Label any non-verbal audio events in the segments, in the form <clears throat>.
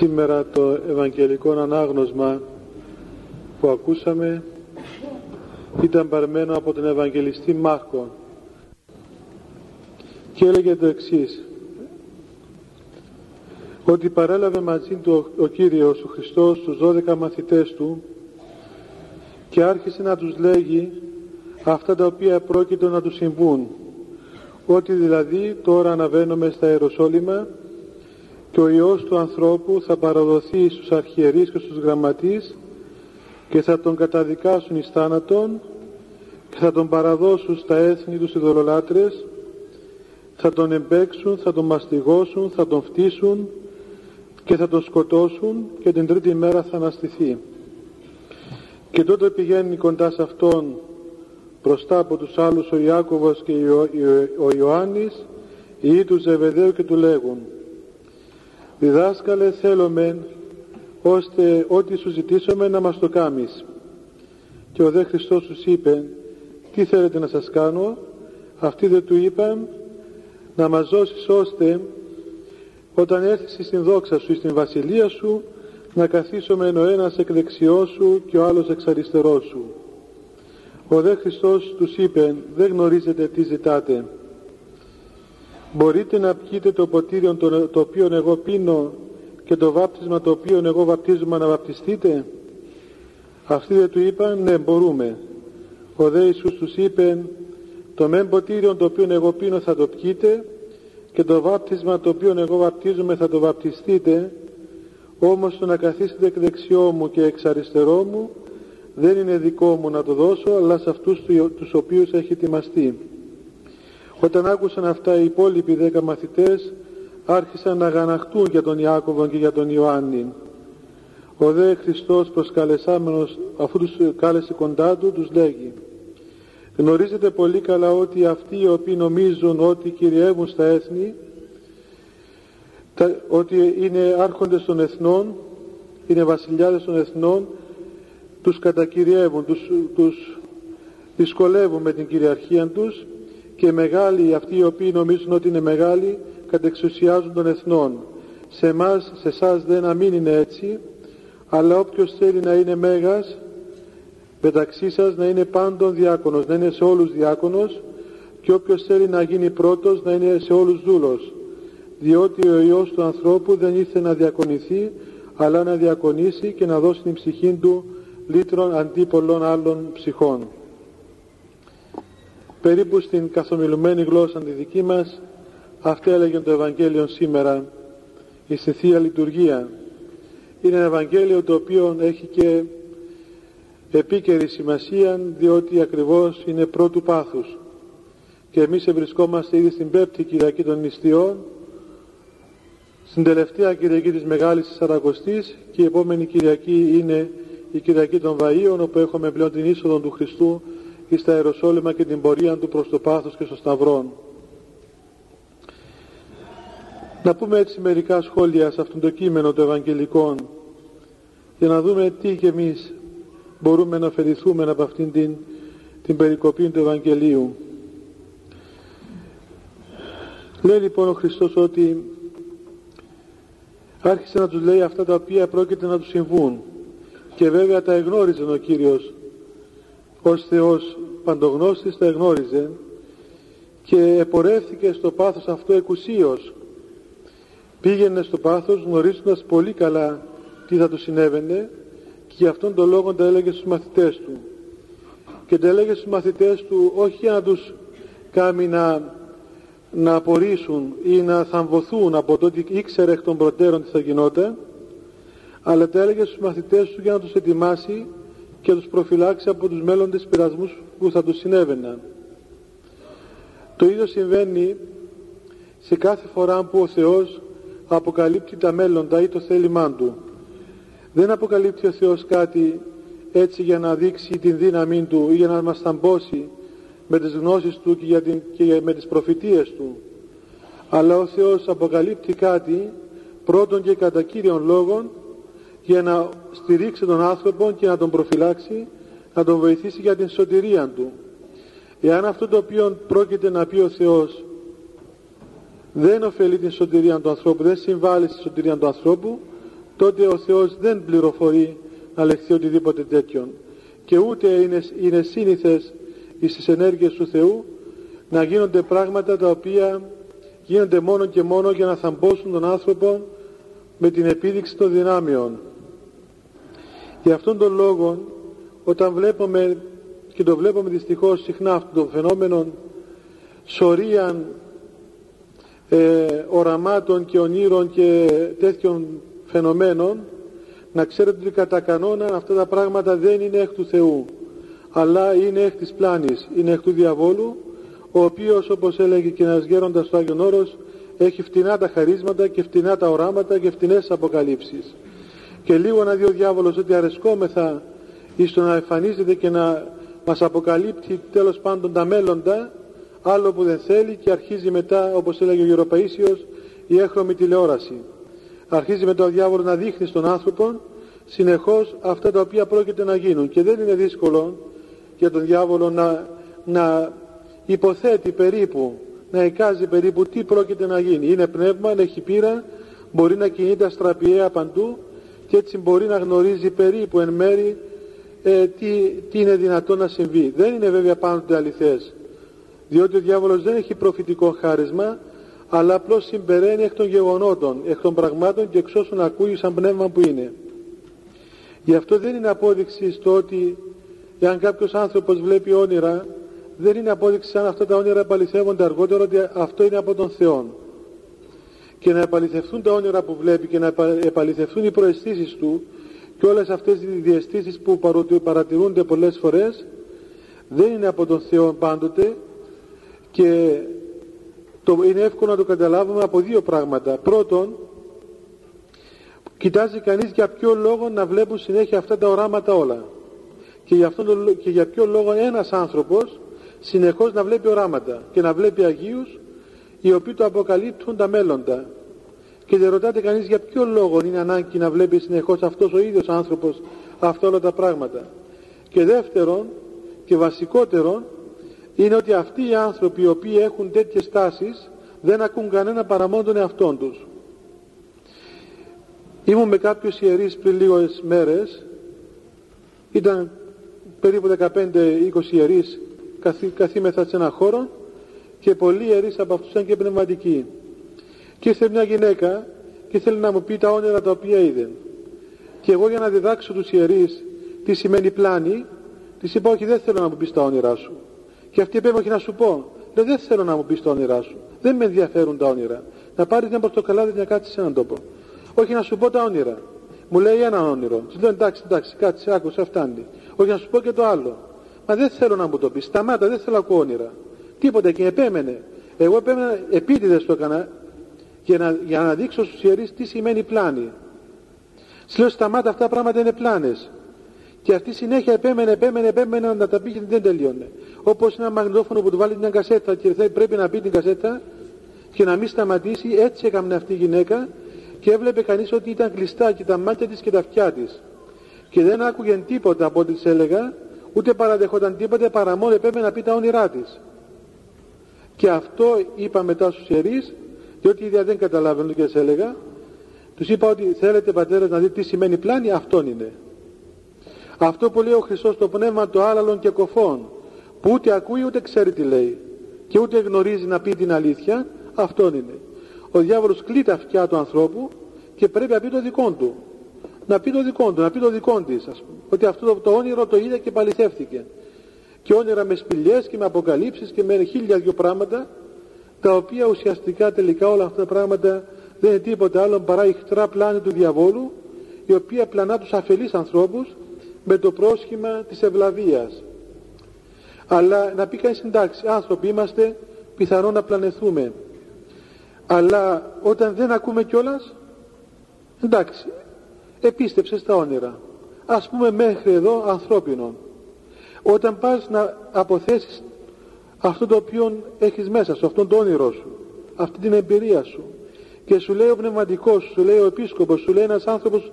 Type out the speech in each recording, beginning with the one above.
Σήμερα το Ευαγγελικό Ανάγνωσμα που ακούσαμε ήταν παρμένο από τον Ευαγγελιστή Μάρκο. Και έλεγε το εξής ότι παρέλαβε μαζί του ο Κύριος ο Χριστός τους 12 μαθητές του και άρχισε να τους λέγει αυτά τα οποία πρόκειτο να τους συμβούν. Ότι δηλαδή τώρα αναβαίνουμε στα Ιεροσόλυμα και ο Υιός του ανθρώπου θα παραδοθεί στους αρχιερείς και στους γραμματείς και θα τον καταδικάσουν εις θάνατον και θα τον παραδώσουν στα έθνη τους ειδωλολάτρες θα τον εμπέξουν, θα τον μαστιγώσουν, θα τον φτύσουν και θα τον σκοτώσουν και την τρίτη μέρα θα αναστηθεί. Και τότε πηγαίνει κοντά σε αυτόν μπροστά από τους άλλους ο Ιάκωβος και ο Ιωάννης ή τους Ζεβεδαίου και του λέγουν διδάσκαλε θέλουμε ώστε ό,τι σου ζητήσουμε να μας το κάμεις και ο δε Χριστός τους είπε τι θέλετε να σας κάνω; Αυτοί δεν του είπαν να μας δώσεις ώστε όταν έρθεις στην δόξα σου στην βασιλεία σου να καθίσουμε ο ένας εκ δεξιός σου και ο άλλος εξ αριστερός σου ο δε Χριστός τους είπε δεν γνωρίζετε τι ζητάτε μπορείτε να πιείτε το ποτήριο το οποίο εγώ πίνω και το βάπτισμα το οποίο εγώ βαπτίζομαι να βαπτιστείτε; Αυτοί δεν του είπαν ναι μπορούμε ο δε Ιησούς τους είπε το μεν ποτήριο το οποίο εγώ πίνω θα το πιείτε και το βάπτισμα το οποίο εγώ βαπτίζομαι θα το βαπτιστείτε. Όμως το να καθίσετε εκ δεξιό μου και εξ αριστερό μου δεν είναι δικό μου να το δώσω αλλά σε αυτούς τους οποίους έχει ετοιμαστεί όταν άκουσαν αυτά οι υπόλοιποι δέκα μαθητές άρχισαν να γαναχτούν για τον Ιάκωβο και για τον Ιωάννη. Ο δε Χριστός προσκαλεσάμενος αφού τους κάλεσε κοντά του τους λέγει Γνωρίζετε πολύ καλά ότι αυτοί οι οποίοι νομίζουν ότι κυριεύουν στα έθνη ότι είναι άρχοντες των εθνών είναι βασιλιάδες των εθνών τους κατακυριεύουν, τους, τους δυσκολεύουν με την κυριαρχία τους και μεγάλοι αυτοί οι οποίοι νομίζουν ότι είναι μεγάλοι κατεξουσιάζουν των εθνών. Σε εμάς, σε εσάς δεν να μην είναι έτσι, αλλά όποιος θέλει να είναι μέγας μεταξύ σας να είναι πάντων διάκονος, να είναι σε όλους διάκονος και όποιος θέλει να γίνει πρώτος να είναι σε όλους δούλος. Διότι ο Υιός του ανθρώπου δεν ήρθε να διακονηθεί, αλλά να διακονήσει και να δώσει την ψυχή του λύτρων αντί πολλών άλλων ψυχών περίπου στην καθομιλουμένη γλώσσα τη δική μας αυτό έλεγε το Ευαγγέλιο σήμερα η στη Θεία Λειτουργία είναι ένα Ευαγγέλιο το οποίο έχει και επίκαιρη σημασία διότι ακριβώς είναι πρώτου πάθους. Και εμείς βρισκόμαστε ήδη στην πέπτη Κυριακή των Νηστιών στην τελευταία Κυριακή της Μεγάλης Σαρακοστής και η επόμενη Κυριακή είναι η Κυριακή των Βαΐων όπου έχουμε πλέον την είσοδο του Χριστού ή στα Ιεροσόλυμα και την πορεία του προς το πάθος και στο Σταυρόν. Να πούμε έτσι μερικά σχόλια σε αυτό το κείμενο των Ευαγγελικών για να δούμε τι και εμείς μπορούμε να ωφεληθούμε από αυτήν την, την περικοπή του Ευαγγελίου. Λέει λοιπόν ο Χριστός ότι άρχισε να τους λέει αυτά τα οποία πρόκειται να τους συμβούν και βέβαια τα εγνώριζε ο Κύριος ως Θεός παντογνώστης τα εγνώριζε και επορεύθηκε στο πάθος αυτό εκουσίως. Πήγαινε στο πάθος γνωρίζοντας πολύ καλά τι θα του συνέβαινε και γι' αυτόν τον λόγο τα έλεγε στους μαθητές του. Και τα έλεγε στους μαθητές του όχι για να τους κάνει να, να απορρίσουν ή να θαμβωθούν από το ότι ήξερε εκ των προτέρων τι θα γινόταν αλλά τα έλεγε στους μαθητές του για να τους ετοιμάσει και τους προφυλάξει από τους μέλλοντες πειρασμούς που θα τους συνέβαιναν. Το ίδιο συμβαίνει σε κάθε φορά που ο Θεός αποκαλύπτει τα μέλλοντα ή το θέλημά Του. Δεν αποκαλύπτει ο Θεός κάτι έτσι για να δείξει την δύναμή Του ή για να μας θαμπώσει με τις γνώσεις Του και, για την, και με τις προφητείες Του. Αλλά ο Θεός αποκαλύπτει κάτι πρώτον και κατά κύριον λόγον για να στηρίξει τον άνθρωπο και να τον προφυλάξει, να τον βοηθήσει για την σωτηρία του. Εάν αυτό το οποίο πρόκειται να πει ο Θεός δεν ωφελεί την σωτηρία του ανθρώπου, δεν συμβάλλει στη σωτηρία του ανθρώπου, τότε ο Θεός δεν πληροφορεί να λεχθεί οτιδήποτε τέτοιον και ούτε είναι, είναι σύνηθες στις ενέργειες του Θεού να γίνονται πράγματα τα οποία γίνονται μόνο και μόνο για να θαμπόσουν τον άνθρωπο με την επίδειξη των δυνάμεων. Για αυτόν τον λόγο όταν βλέπουμε και το βλέπουμε δυστυχώς συχνά αυτό το φαινόμενο σωρίαν ε, οραμάτων και ονείρων και τέτοιων φαινομένων να ξέρετε ότι κατά κανόνα αυτά τα πράγματα δεν είναι εκ του Θεού αλλά είναι εκ της πλάνης, είναι εκ του διαβόλου ο οποίος όπως έλεγε και ένας γέροντας στο Άγιον Όρος έχει φτηνά τα χαρίσματα και φτηνά τα οράματα και φτηνές αποκαλύψεις και λίγο να δει ο διάβολος ότι αρεσκόμεθα εις το να εμφανίζεται και να μας αποκαλύπτει τέλος πάντων τα μέλλοντα άλλο που δεν θέλει και αρχίζει μετά όπως έλεγε ο Γεροπαΐσιος η έχρωμη τηλεόραση. Αρχίζει μετά ο διάβολος να δείχνει στον άνθρωπο συνεχώς αυτά τα οποία πρόκειται να γίνουν. Και δεν είναι δύσκολο για τον διάβολο να, να υποθέτει περίπου να εικάζει περίπου τι πρόκειται να γίνει. Είναι πνεύμα, έχει πείρα μπορεί να κινείται αστραπιαία παντού και έτσι μπορεί να γνωρίζει περίπου εν μέρη ε, τι, τι είναι δυνατό να συμβεί δεν είναι βέβαια πάντοτε αληθές διότι ο διάβολος δεν έχει προφητικό χάρισμα αλλά απλώς συμπεραίνει εκ των γεγονότων, εκ των πραγμάτων και εξ όσων ακούει σαν πνεύμα που είναι. Γι' αυτό δεν είναι απόδειξη στο ότι εάν κάποιος άνθρωπος βλέπει όνειρα, δεν είναι απόδειξη αν αυτά τα όνειρα επαληθεύονται αργότερα ότι αυτό είναι από τον Θεό. Και να επαληθευτούν τα όνειρα που βλέπει και να επαληθευτούν οι προαισθήσεις του και όλες αυτές οι διαισθήσεις που παρατηρούνται πολλές φορές δεν είναι από τον Θεό πάντοτε και το, είναι εύκολο να το καταλάβουμε από δύο πράγματα. Πρώτον, κοιτάζει κανείς για ποιο λόγο να βλέπουν συνέχεια αυτά τα οράματα όλα. Και για, αυτό και για ποιο λόγο ένας άνθρωπος συνεχώς να βλέπει οράματα και να βλέπει Αγίους οι οποίοι το αποκαλύπτουν τα μέλλοντα. Και δεν ρωτάτε κανείς για ποιο λόγο είναι ανάγκη να βλέπει συνεχώς αυτός ο ίδιος άνθρωπος αυτά όλα τα πράγματα. Και δεύτερον και βασικότερον είναι ότι αυτοί οι άνθρωποι οι οποίοι έχουν τέτοιες τάσεις δεν ακούν κανένα παρά μόνο τον εαυτόν τους. Ήμουν με κάποιους ιερείς πριν λίγες μέρες, ήταν περίπου 15-20 ιερείς καθή, καθήμεθα σε ένα χώρο και πολλοί ιερείς από αυτούς ήταν και πνευματικοί. Και ήρθε μια γυναίκα και θέλει να μου πει τα όνειρα τα οποία είδε. Και εγώ για να διδάξω τους ιερείς τι σημαίνει πλάνη, της είπα όχι δεν θέλω να μου πεις τα όνειρά σου. Και αυτή είπε όχι να σου πω. Λέω δεν θέλω να μου πεις τα όνειρά σου. Δεν με ενδιαφέρουν τα όνειρα. Να πάρεις μια πορτοκαλάδα και να κάτσεις σε έναν τόπο. Όχι να σου πω τα όνειρα. Μου λέει ένα όνειρο. Σου λέω εντάξει, εντάξει, κάτσε, άκουσε, φτάνει. Όχι να σου πω και το άλλο. Μα δεν θέλω να μου το πεις. Σταμάτα, δεν θέλω να ακούω όνειρα. Τίποτα και επέμενε. Εγώ επέμενα, επίτηδες το έκανα για να, για να δείξω στους ιερείς τι σημαίνει πλάνη. Σου λέω σταμάτα, αυτά τα πράγματα είναι πλάνες. Και αυτή συνέχεια επέμενε, επέμενε, επέμενε να τα πει και δεν τελειώνε. Όπως ένα μαγνητόφωνο που του βάλει μια κασέτα και πρέπει να πει την κασέτα και να μην σταματήσει, έτσι έκαμε αυτή η γυναίκα και έβλεπε κανείς ότι ήταν κλειστά και τα μάτια της και τα αυτιά της. Και δεν άκουγε τίποτα από ό,τι της έλεγα, ούτε παραδεχόταν τίποτα παρά μόνο επέμενε να πει τα όνειρά της. Και αυτό είπα μετά στους ιερείς, διότι ίδια δεν καταλάβαινε και σε έλεγα, τους είπα ότι θέλετε πατέρα να δείτε τι σημαίνει πλάνη, αυτόν είναι. Αυτό που λέει ο Χριστός το πνεύμα το άλαλον και κοφών που ούτε ακούει ούτε ξέρει τι λέει και ούτε γνωρίζει να πει την αλήθεια αυτόν είναι. Ο διάβολος κλεί τα αυτιά του ανθρώπου και πρέπει να πει το δικό του. Να πει το δικό του, να πει το δικό της ας πούμε. Ότι αυτό το, το όνειρο το είδε και παληθεύτηκε. Και όνειρα με σπηλιές και με αποκαλύψεις και με χίλια δυο πράγματα τα οποία ουσιαστικά τελικά όλα αυτά τα πράγματα δεν είναι τίποτα άλλο παρά η χτρά πλάνη του διαβόλου η οποία πλανά τους αφελείς ανθρώπους με το πρόσχημα της ευλαβίας. Αλλά να πει κανείς εντάξει, άνθρωποι είμαστε, πιθανόν να πλανεθούμε. Αλλά όταν δεν ακούμε κιόλας, εντάξει, επίστεψες στα όνειρα. Ας πούμε μέχρι εδώ ανθρώπινο. Όταν πας να αποθέσεις αυτό το οποίο έχεις μέσα σου, αυτόν το όνειρο σου, αυτή την εμπειρία σου και σου λέει ο πνευματικός, σου λέει ο επίσκοπος, σου λέει ένας άνθρωπος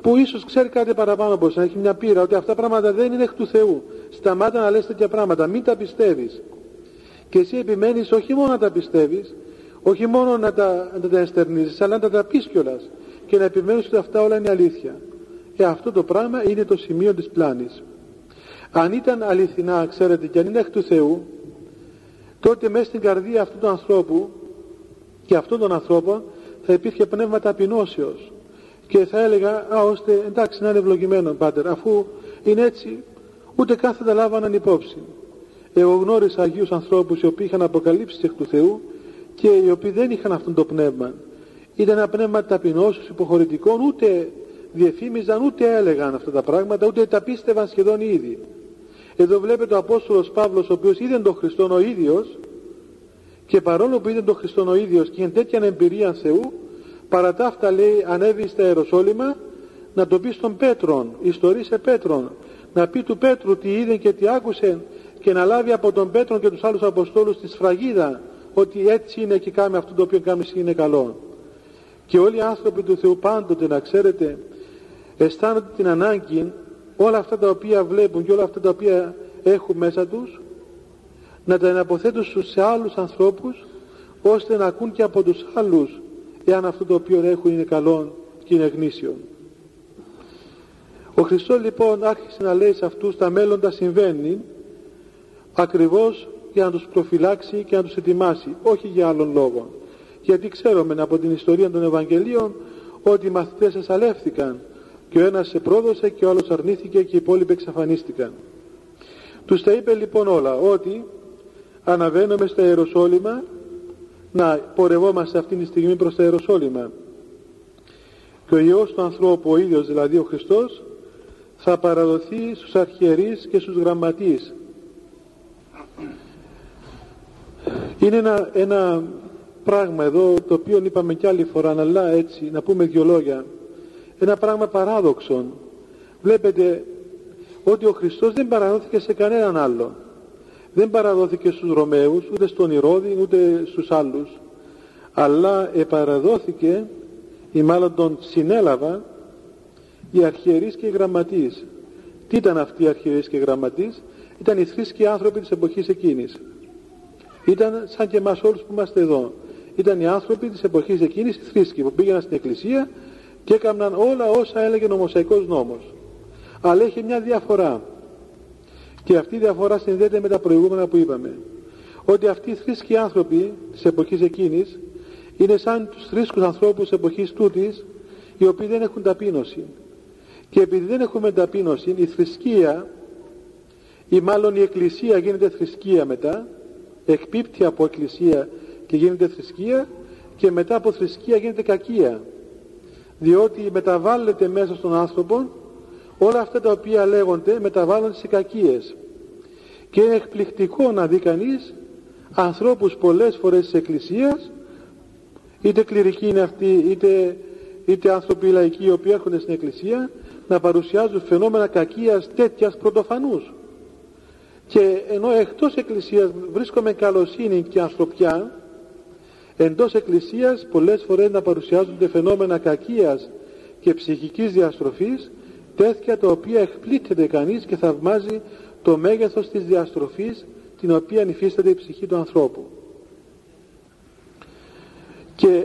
που ίσως ξέρει κάτι παραπάνω από να έχει μια πείρα, ότι αυτά τα πράγματα δεν είναι εκ του Θεού. Σταμάτα να λες τέτοια πράγματα, μην τα πιστεύεις. Και εσύ επιμένεις όχι μόνο να τα πιστεύεις, όχι μόνο να τα, να τα εστερνίζεις, αλλά να τα πεις κιόλας. και να επιμένουν ότι αυτά όλα είναι αλήθεια. Και αυτό το πράγμα είναι το σημείο της πλάνης. Αν ήταν αληθινά, ξέρετε, και αν είναι εκ του Θεού, τότε μέσα στην καρδία αυτού του ανθρώπου και αυτών των ανθρώπων θα υπήρχε πνεύμα ταπεινώσεως και θα έλεγα, α, ώστε εντάξει να είναι ευλογημένο πάτερ, αφού είναι έτσι, ούτε κάθετα λάβαναν υπόψη. Εγώ γνώρισα Αγίους ανθρώπους οι οποίοι είχαν αποκαλύψει εκ του Θεού και οι οποίοι δεν είχαν αυτό το πνεύμα. Ήταν ένα πνεύμα ταπεινώσεως, υποχωρητικών, ούτε διαφήμιζαν, ούτε έλεγαν αυτά τα πράγματα, ούτε τα πίστευαν σχεδόν ήδη. Εδώ βλέπετε ο Απόστολος Παύλος, ο οποίος είδε τον Χριστόν ο ίδιος και παρόλο που είδε τον Χριστόν ο ίδιος και είναι τέτοια εμπειρία Θεού, παρά τα αυτά λέει ανέβη στα Ιεροσόλυμα να το πει στον Πέτρον, ιστορήσε Πέτρον, να πει του Πέτρου τι είδε και τι άκουσε και να λάβει από τον Πέτρον και τους άλλους Αποστόλους τη σφραγίδα ότι έτσι είναι και κάμε αυτό το οποίο κάνει είναι καλό. Και όλοι οι άνθρωποι του Θεού πάντοτε να ξέρετε αισθάνονται την ανάγκη όλα αυτά τα οποία βλέπουν και όλα αυτά τα οποία έχουν μέσα τους να τα εναποθέτουν σε άλλους ανθρώπους ώστε να ακούν και από τους άλλους εάν αυτό το οποίο έχουν είναι καλό και είναι γνήσιο. Ο Χριστός λοιπόν άρχισε να λέει σε αυτούς τα μέλλοντα συμβαίνει ακριβώς για να τους προφυλάξει και να τους ετοιμάσει, όχι για άλλον λόγο. Γιατί ξέρουμε από την ιστορία των Ευαγγελίων ότι οι μαθητές εσαλεύθηκαν και ο ένας σε πρόδωσε και ο άλλος αρνήθηκε και οι υπόλοιποι εξαφανίστηκαν. Τους τα είπε λοιπόν όλα ότι αναβαίνουμε στα Ιεροσόλυμα να πορευόμαστε αυτή τη στιγμή προς τα Ιεροσόλυμα. Και ο Υιός του ανθρώπου ο ίδιος δηλαδή ο Χριστός θα παραδοθεί στους αρχιερείς και στους γραμματείς. Είναι ένα, ένα πράγμα εδώ το οποίο είπαμε κι άλλη φορά αλλά έτσι να πούμε δυο λόγια ένα πράγμα παράδοξο βλέπετε ότι ο Χριστός δεν παραδόθηκε σε κανέναν άλλο δεν παραδόθηκε στους Ρωμαίους ούτε στον Ηρώδη ούτε στους άλλους. Αλλά επαραδόθηκε ή μάλλον τον συνέλαβα οι αρχιερείς και οι γραμματείς. Τι ήταν αυτοί οι αρχιερείς και οι γραμματείς; Ήταν οι θρήσκοι άνθρωποι της εποχής εκείνης. Ήταν σαν και εμάς όλους που είμαστε εδώ. Ήταν οι άνθρωποι της εποχής εκείνης οι θρήσκοι που πήγαιναν στην εκκλησία και έκαναν όλα όσα έλεγε ο Μωσαϊκός νόμος αλλά έχει μια διαφορά και αυτή η διαφορά συνδέεται με τα προηγούμενα που είπαμε. Ότι αυτοί οι θρήσκοι άνθρωποι της εποχής εκείνης είναι σαν τους θρήσκους ανθρώπους της εποχής τούτης οι οποίοι δεν έχουν ταπείνωση. Και επειδή δεν έχουμε ταπείνωση η θρησκεία ή μάλλον η εκκλησία γίνεται θρησκεία μετά εκπίπτει από εκκλησία και γίνεται θρησκεία και μετά από θρησκεία γίνεται κακία διότι μεταβάλλεται μέσα στον άνθρωπο όλα αυτά τα οποία λέγονται μεταβάλλονται σε κακίες. Και είναι εκπληκτικό να δει κανείς ανθρώπους πολλές φορές της Εκκλησίας είτε κληρικοί είναι αυτοί είτε, είτε άνθρωποι λαϊκοί οι οποίοι έρχονται στην Εκκλησία να παρουσιάζουν φαινόμενα κακίας τέτοιας πρωτοφανούς. Και ενώ εκτός Εκκλησίας βρίσκομαι καλοσύνη και ανθρωπιά εντός Εκκλησίας πολλές φορές να παρουσιάζονται φαινόμενα κακίας και ψυχικής διαστροφής τέτοια τα οποία εκπλήττεται κανείς και θαυμάζει το μέγεθος της διαστροφής την οποία υφίσταται η ψυχή του ανθρώπου. Και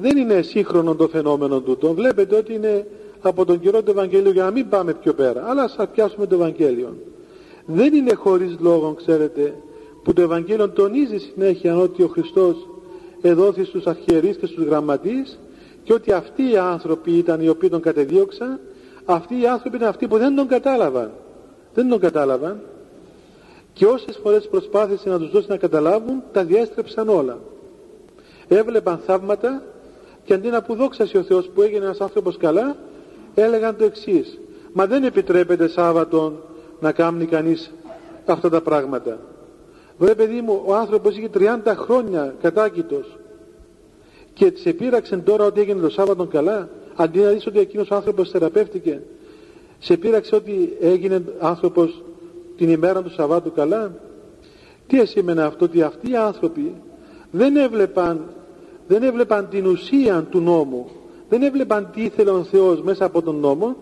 δεν είναι σύγχρονο το φαινόμενο τούτο. Βλέπετε ότι είναι από τον καιρό του Ευαγγέλιου για να μην πάμε πιο πέρα. Αλλά ας πιάσουμε το Ευαγγέλιο. Δεν είναι χωρίς λόγο, ξέρετε, που το Ευαγγέλιο τονίζει συνέχεια ότι ο Χριστός εδόθη στους αρχιερείς και στους γραμματείς και ότι αυτοί οι άνθρωποι ήταν οι οποίοι τον κατεδίωξαν. Αυτοί οι άνθρωποι είναι αυτοί που δεν τον κατάλαβαν. Δεν τον κατάλαβαν. Και όσες φορές προσπάθησε να τους δώσει να καταλάβουν τα διέστρεψαν όλα. Έβλεπαν θαύματα και αντί να πουδόξασε ο Θεός που έγινε ένας άνθρωπος καλά έλεγαν το εξής. μα δεν επιτρέπεται Σάββατον να κάνει κανείς αυτά τα πράγματα Βρε παιδί μου, ο άνθρωπος είχε 30 χρόνια κατάκητος. Και της επήραξε τώρα ότι έγινε το Σάββατο καλά αντί να δεις ότι εκείνος ο άνθρωπος θεραπεύτηκε. Σε πείραξε ότι έγινε άνθρωπος την ημέρα του Σαββάτου καλά. Τι εσήμενε αυτό ότι αυτοί οι άνθρωποι δεν έβλεπαν δεν έβλεπαν την ουσία του νόμου. Δεν έβλεπαν τι ήθελε ο Θεός μέσα από τον νόμο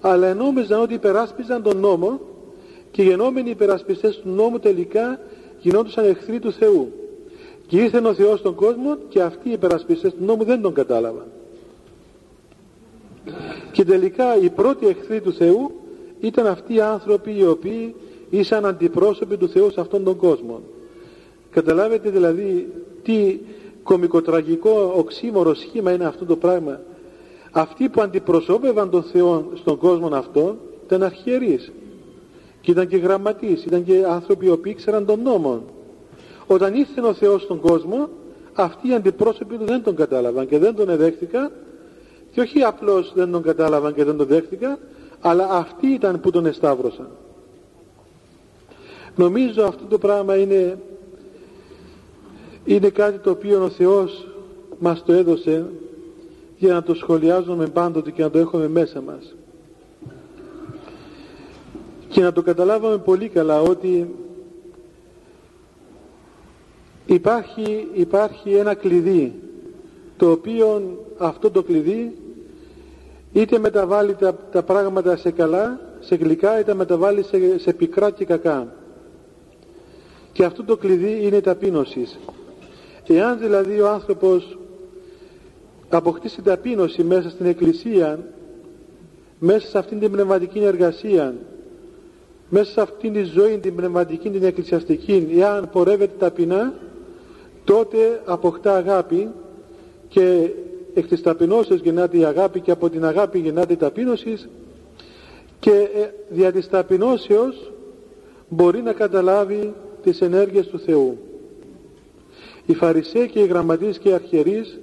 αλλά νόμιζαν ότι υπεράσπιζαν τον νόμο και γενόμενοι υπερασπιστές του νόμου τελικά γινόντουσαν εχθροί του Θεού. Και ήρθε ο Θεός στον κόσμο και αυτοί οι υπερασπιστές του νόμου δεν τον κατάλαβαν. Και τελικά οι πρώτοι εχθροί του Θεού ήταν αυτοί οι άνθρωποι οι οποίοι ήσαν αντιπρόσωποι του Θεού σε αυτόν τον κόσμο. Καταλάβετε δηλαδή τι κομικοτραγικό οξύμορο σχήμα είναι αυτό το πράγμα. Αυτοί που αντιπροσώπευαν τον Θεό στον κόσμο αυτό ήταν αρχιερείς και ήταν και γραμματείς ήταν και άνθρωποι οι οποίοι ήξεραν τον νόμο. Όταν ήρθε ο Θεός στον κόσμο αυτοί οι αντιπρόσωποι του δεν τον κατάλαβαν και δεν τον εδέχτηκαν και όχι απλώς δεν τον κατάλαβαν και δεν τον δέχτηκαν αλλά αυτοί ήταν που τον εσταύρωσαν. Νομίζω αυτό το πράγμα είναι είναι κάτι το οποίο ο Θεός μας το έδωσε για να το σχολιάζουμε πάντοτε και να το έχουμε μέσα μας και να το καταλάβουμε πολύ καλά ότι υπάρχει, υπάρχει ένα κλειδί το οποίο αυτό το κλειδί είτε μεταβάλει τα, τα πράγματα σε καλά, σε γλυκά είτε μεταβάλει σε, σε πικρά και κακά. Και αυτό το κλειδί είναι ταπείνωσης. Εάν δηλαδή ο άνθρωπος αποκτήσει ταπείνωση μέσα στην εκκλησία μέσα σε αυτήν την πνευματική εργασία μέσα σε αυτήν τη ζωή την πνευματική την εκκλησιαστική εάν πορεύεται ταπεινά τότε αποκτά αγάπη και εκ της ταπεινώσεως γεννάται η αγάπη και από την αγάπη γεννάται η ταπείνωσης και ε, δια της ταπεινώσεως μπορεί να καταλάβει τις ενέργειες του Θεού. Οι Φαρισαίοι και οι γραμματείς και οι αρχιερείς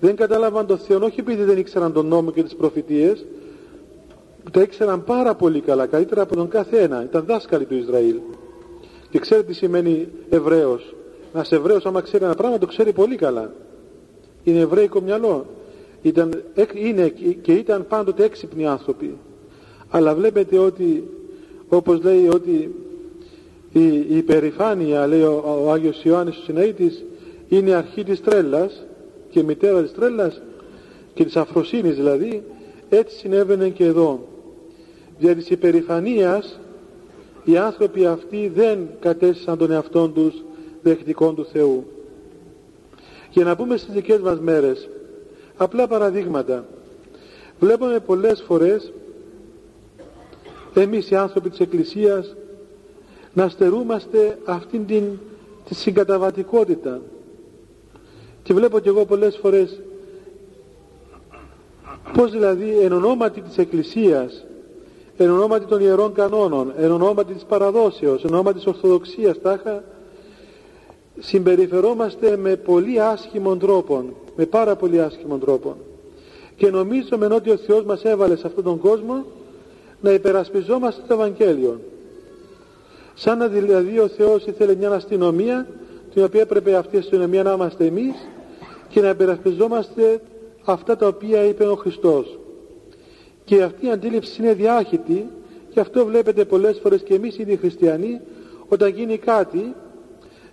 δεν κατάλαβαν τον Θεό όχι επειδή δεν ήξεραν τον νόμο και τις προφητείες τα ήξεραν πάρα πολύ καλά, καλύτερα από τον κάθε ένα. Ήταν δάσκαλοι του Ισραήλ. Και ξέρετε τι σημαίνει Εβραίος. Ένας Εβραίος άμα ξέρει ένα πράγμα το ξέρει πολύ καλά. Είναι Εβραίικο μυαλό. Ήταν, είναι και ήταν πάντοτε έξυπνοι άνθρωποι. Αλλά βλέπετε ότι όπως λέει ότι η, η υπερηφάνεια λέει ο, ο Άγιος Ιωάννης ο Συναήτης είναι αρχή της τρέλας και μητέρα της τρέλας και της αφροσύνης δηλαδή έτσι συνέβαινε και εδώ δια της υπερηφανίας οι άνθρωποι αυτοί δεν κατέστησαν τον εαυτό τους δεχτικών του Θεού. Για να πούμε στις δικές μας μέρες απλά παραδείγματα. Βλέπουμε πολλές φορές εμείς οι άνθρωποι της Εκκλησίας να στερούμαστε αυτήν την τη συγκαταβατικότητα. Και βλέπω και εγώ πολλές φορές. Πως δηλαδή εν ονόματι της Εκκλησίας εν ονόματι των Ιερών Κανόνων εν ονόματι της Παραδόσεως εν ονόματι της Ορθοδοξίας τάχα συμπεριφερόμαστε με πολύ άσχημων τρόπων με πάρα πολύ άσχημων τρόπων και νομίζουμε ότι ο Θεός μας έβαλε σε αυτόν τον κόσμο να υπερασπιζόμαστε το Ευαγγέλιο. Σαν να δηλαδή ο Θεός ήθελε μια αστυνομία την οποία έπρεπε αυτή η αστυνομία να είμαστε εμείς και να υπερασπιζόμαστε αυτά τα οποία είπε ο Χριστός και αυτή η αντίληψη είναι διάχυτη. Και αυτό βλέπετε πολλές φορές και εμείς οι χριστιανοί όταν γίνει κάτι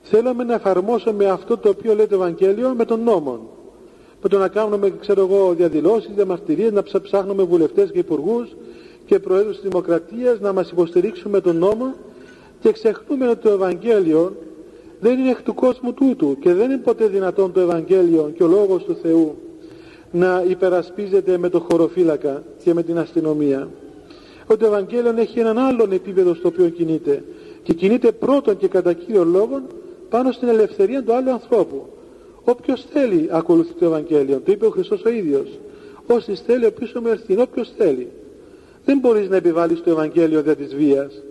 θέλουμε να εφαρμόσουμε αυτό το οποίο λέει το Ευαγγέλιο με τον νόμο. Με το να κάνουμε ξέρω εγώ διαδηλώσεις, διαμαρτυρίες να ψάχνουμε βουλευτές και υπουργούς και προέδρους της Δημοκρατίας να μας υποστηρίξουν με τον νόμο και ξεχνούμε ότι το Ευαγγέλιο δεν είναι εκ του κόσμου τούτου και δεν είναι ποτέ δυνατόν το Ευαγγέλιο και ο Λόγος του Θεού να υπερασπίζεται με το χωροφύλακα και με την αστυνομία. Ότι το Ευαγγέλιο έχει έναν άλλον επίπεδο στο οποίο κινείται και κινείται πρώτον και κατά κύριο λόγο πάνω στην ελευθερία του άλλου ανθρώπου. Όποιος θέλει ακολουθεί το Ευαγγέλιο, το είπε ο Χριστός ο ίδιος. Όσοι θέλει ο πίσω μου έρθει, όποιος θέλει. Δεν μπορείς να επιβάλλεις το Ευαγγέλιο δια της βίας.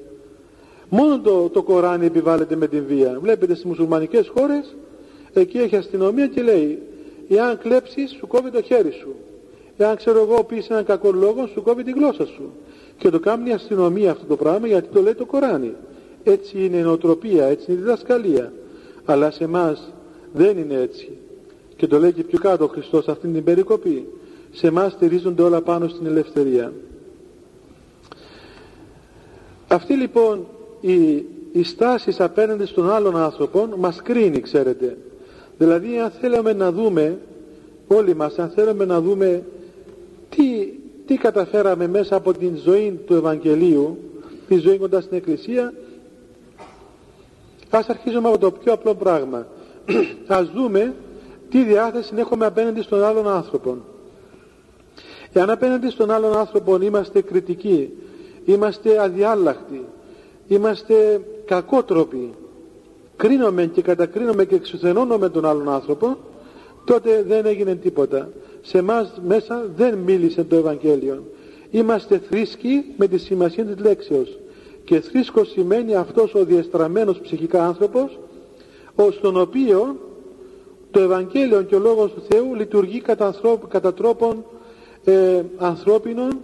Μόνο το, το Κοράνι επιβάλλεται με την βία. Βλέπετε στις μουσουλμανικές χώρες, εκεί έχει αστυνομία και λέει, εάν κλέψεις σου κόβει το χέρι σου. Εάν ξέρω εγώ πεις έναν κακό λόγο σου κόβει τη γλώσσα σου. Και το κάνει η αστυνομία αυτό το πράγμα γιατί το λέει το Κοράνι. Έτσι είναι η νοοτροπία, έτσι είναι η διδασκαλία. Αλλά σε εμάς δεν είναι έτσι. Και το λέει και πιο κάτω ο Χριστός αυτήν την περικοπή. Σε εμάς στηρίζονται όλα πάνω στην ελευθερία. Αυτή λοιπόν η, η στάση απέναντι στον άλλον άνθρωπο μας κρίνει ξέρετε. Δηλαδή αν θέλουμε να δούμε όλοι μας αν θέλουμε να δούμε τι, τι καταφέραμε μέσα από την ζωή του Ευαγγελίου τη ζωή κοντά στην Εκκλησία ας αρχίσουμε από το πιο απλό πράγμα. <clears throat> Ας δούμε τι διάθεση έχουμε απέναντι στον άλλον άνθρωπο Εάν απέναντι στον άλλον άνθρωπο είμαστε κριτικοί, είμαστε αδιάλακτοι, είμαστε κακότροποι, κρίνομαι και κατακρίνομαι και εξουθενώνομαι τον άλλον άνθρωπο, τότε δεν έγινε τίποτα. Σε εμάς μέσα δεν μίλησε το Ευαγγέλιο. Είμαστε θρήσκοι με τη σημασία της λέξεως. Και θρήσκος σημαίνει αυτός ο διεστραμμένος ψυχικά άνθρωπος, στον οποίο το Ευαγγέλιο και ο Λόγος του Θεού λειτουργεί κατά, κατά τρόπον ε, ανθρώπινων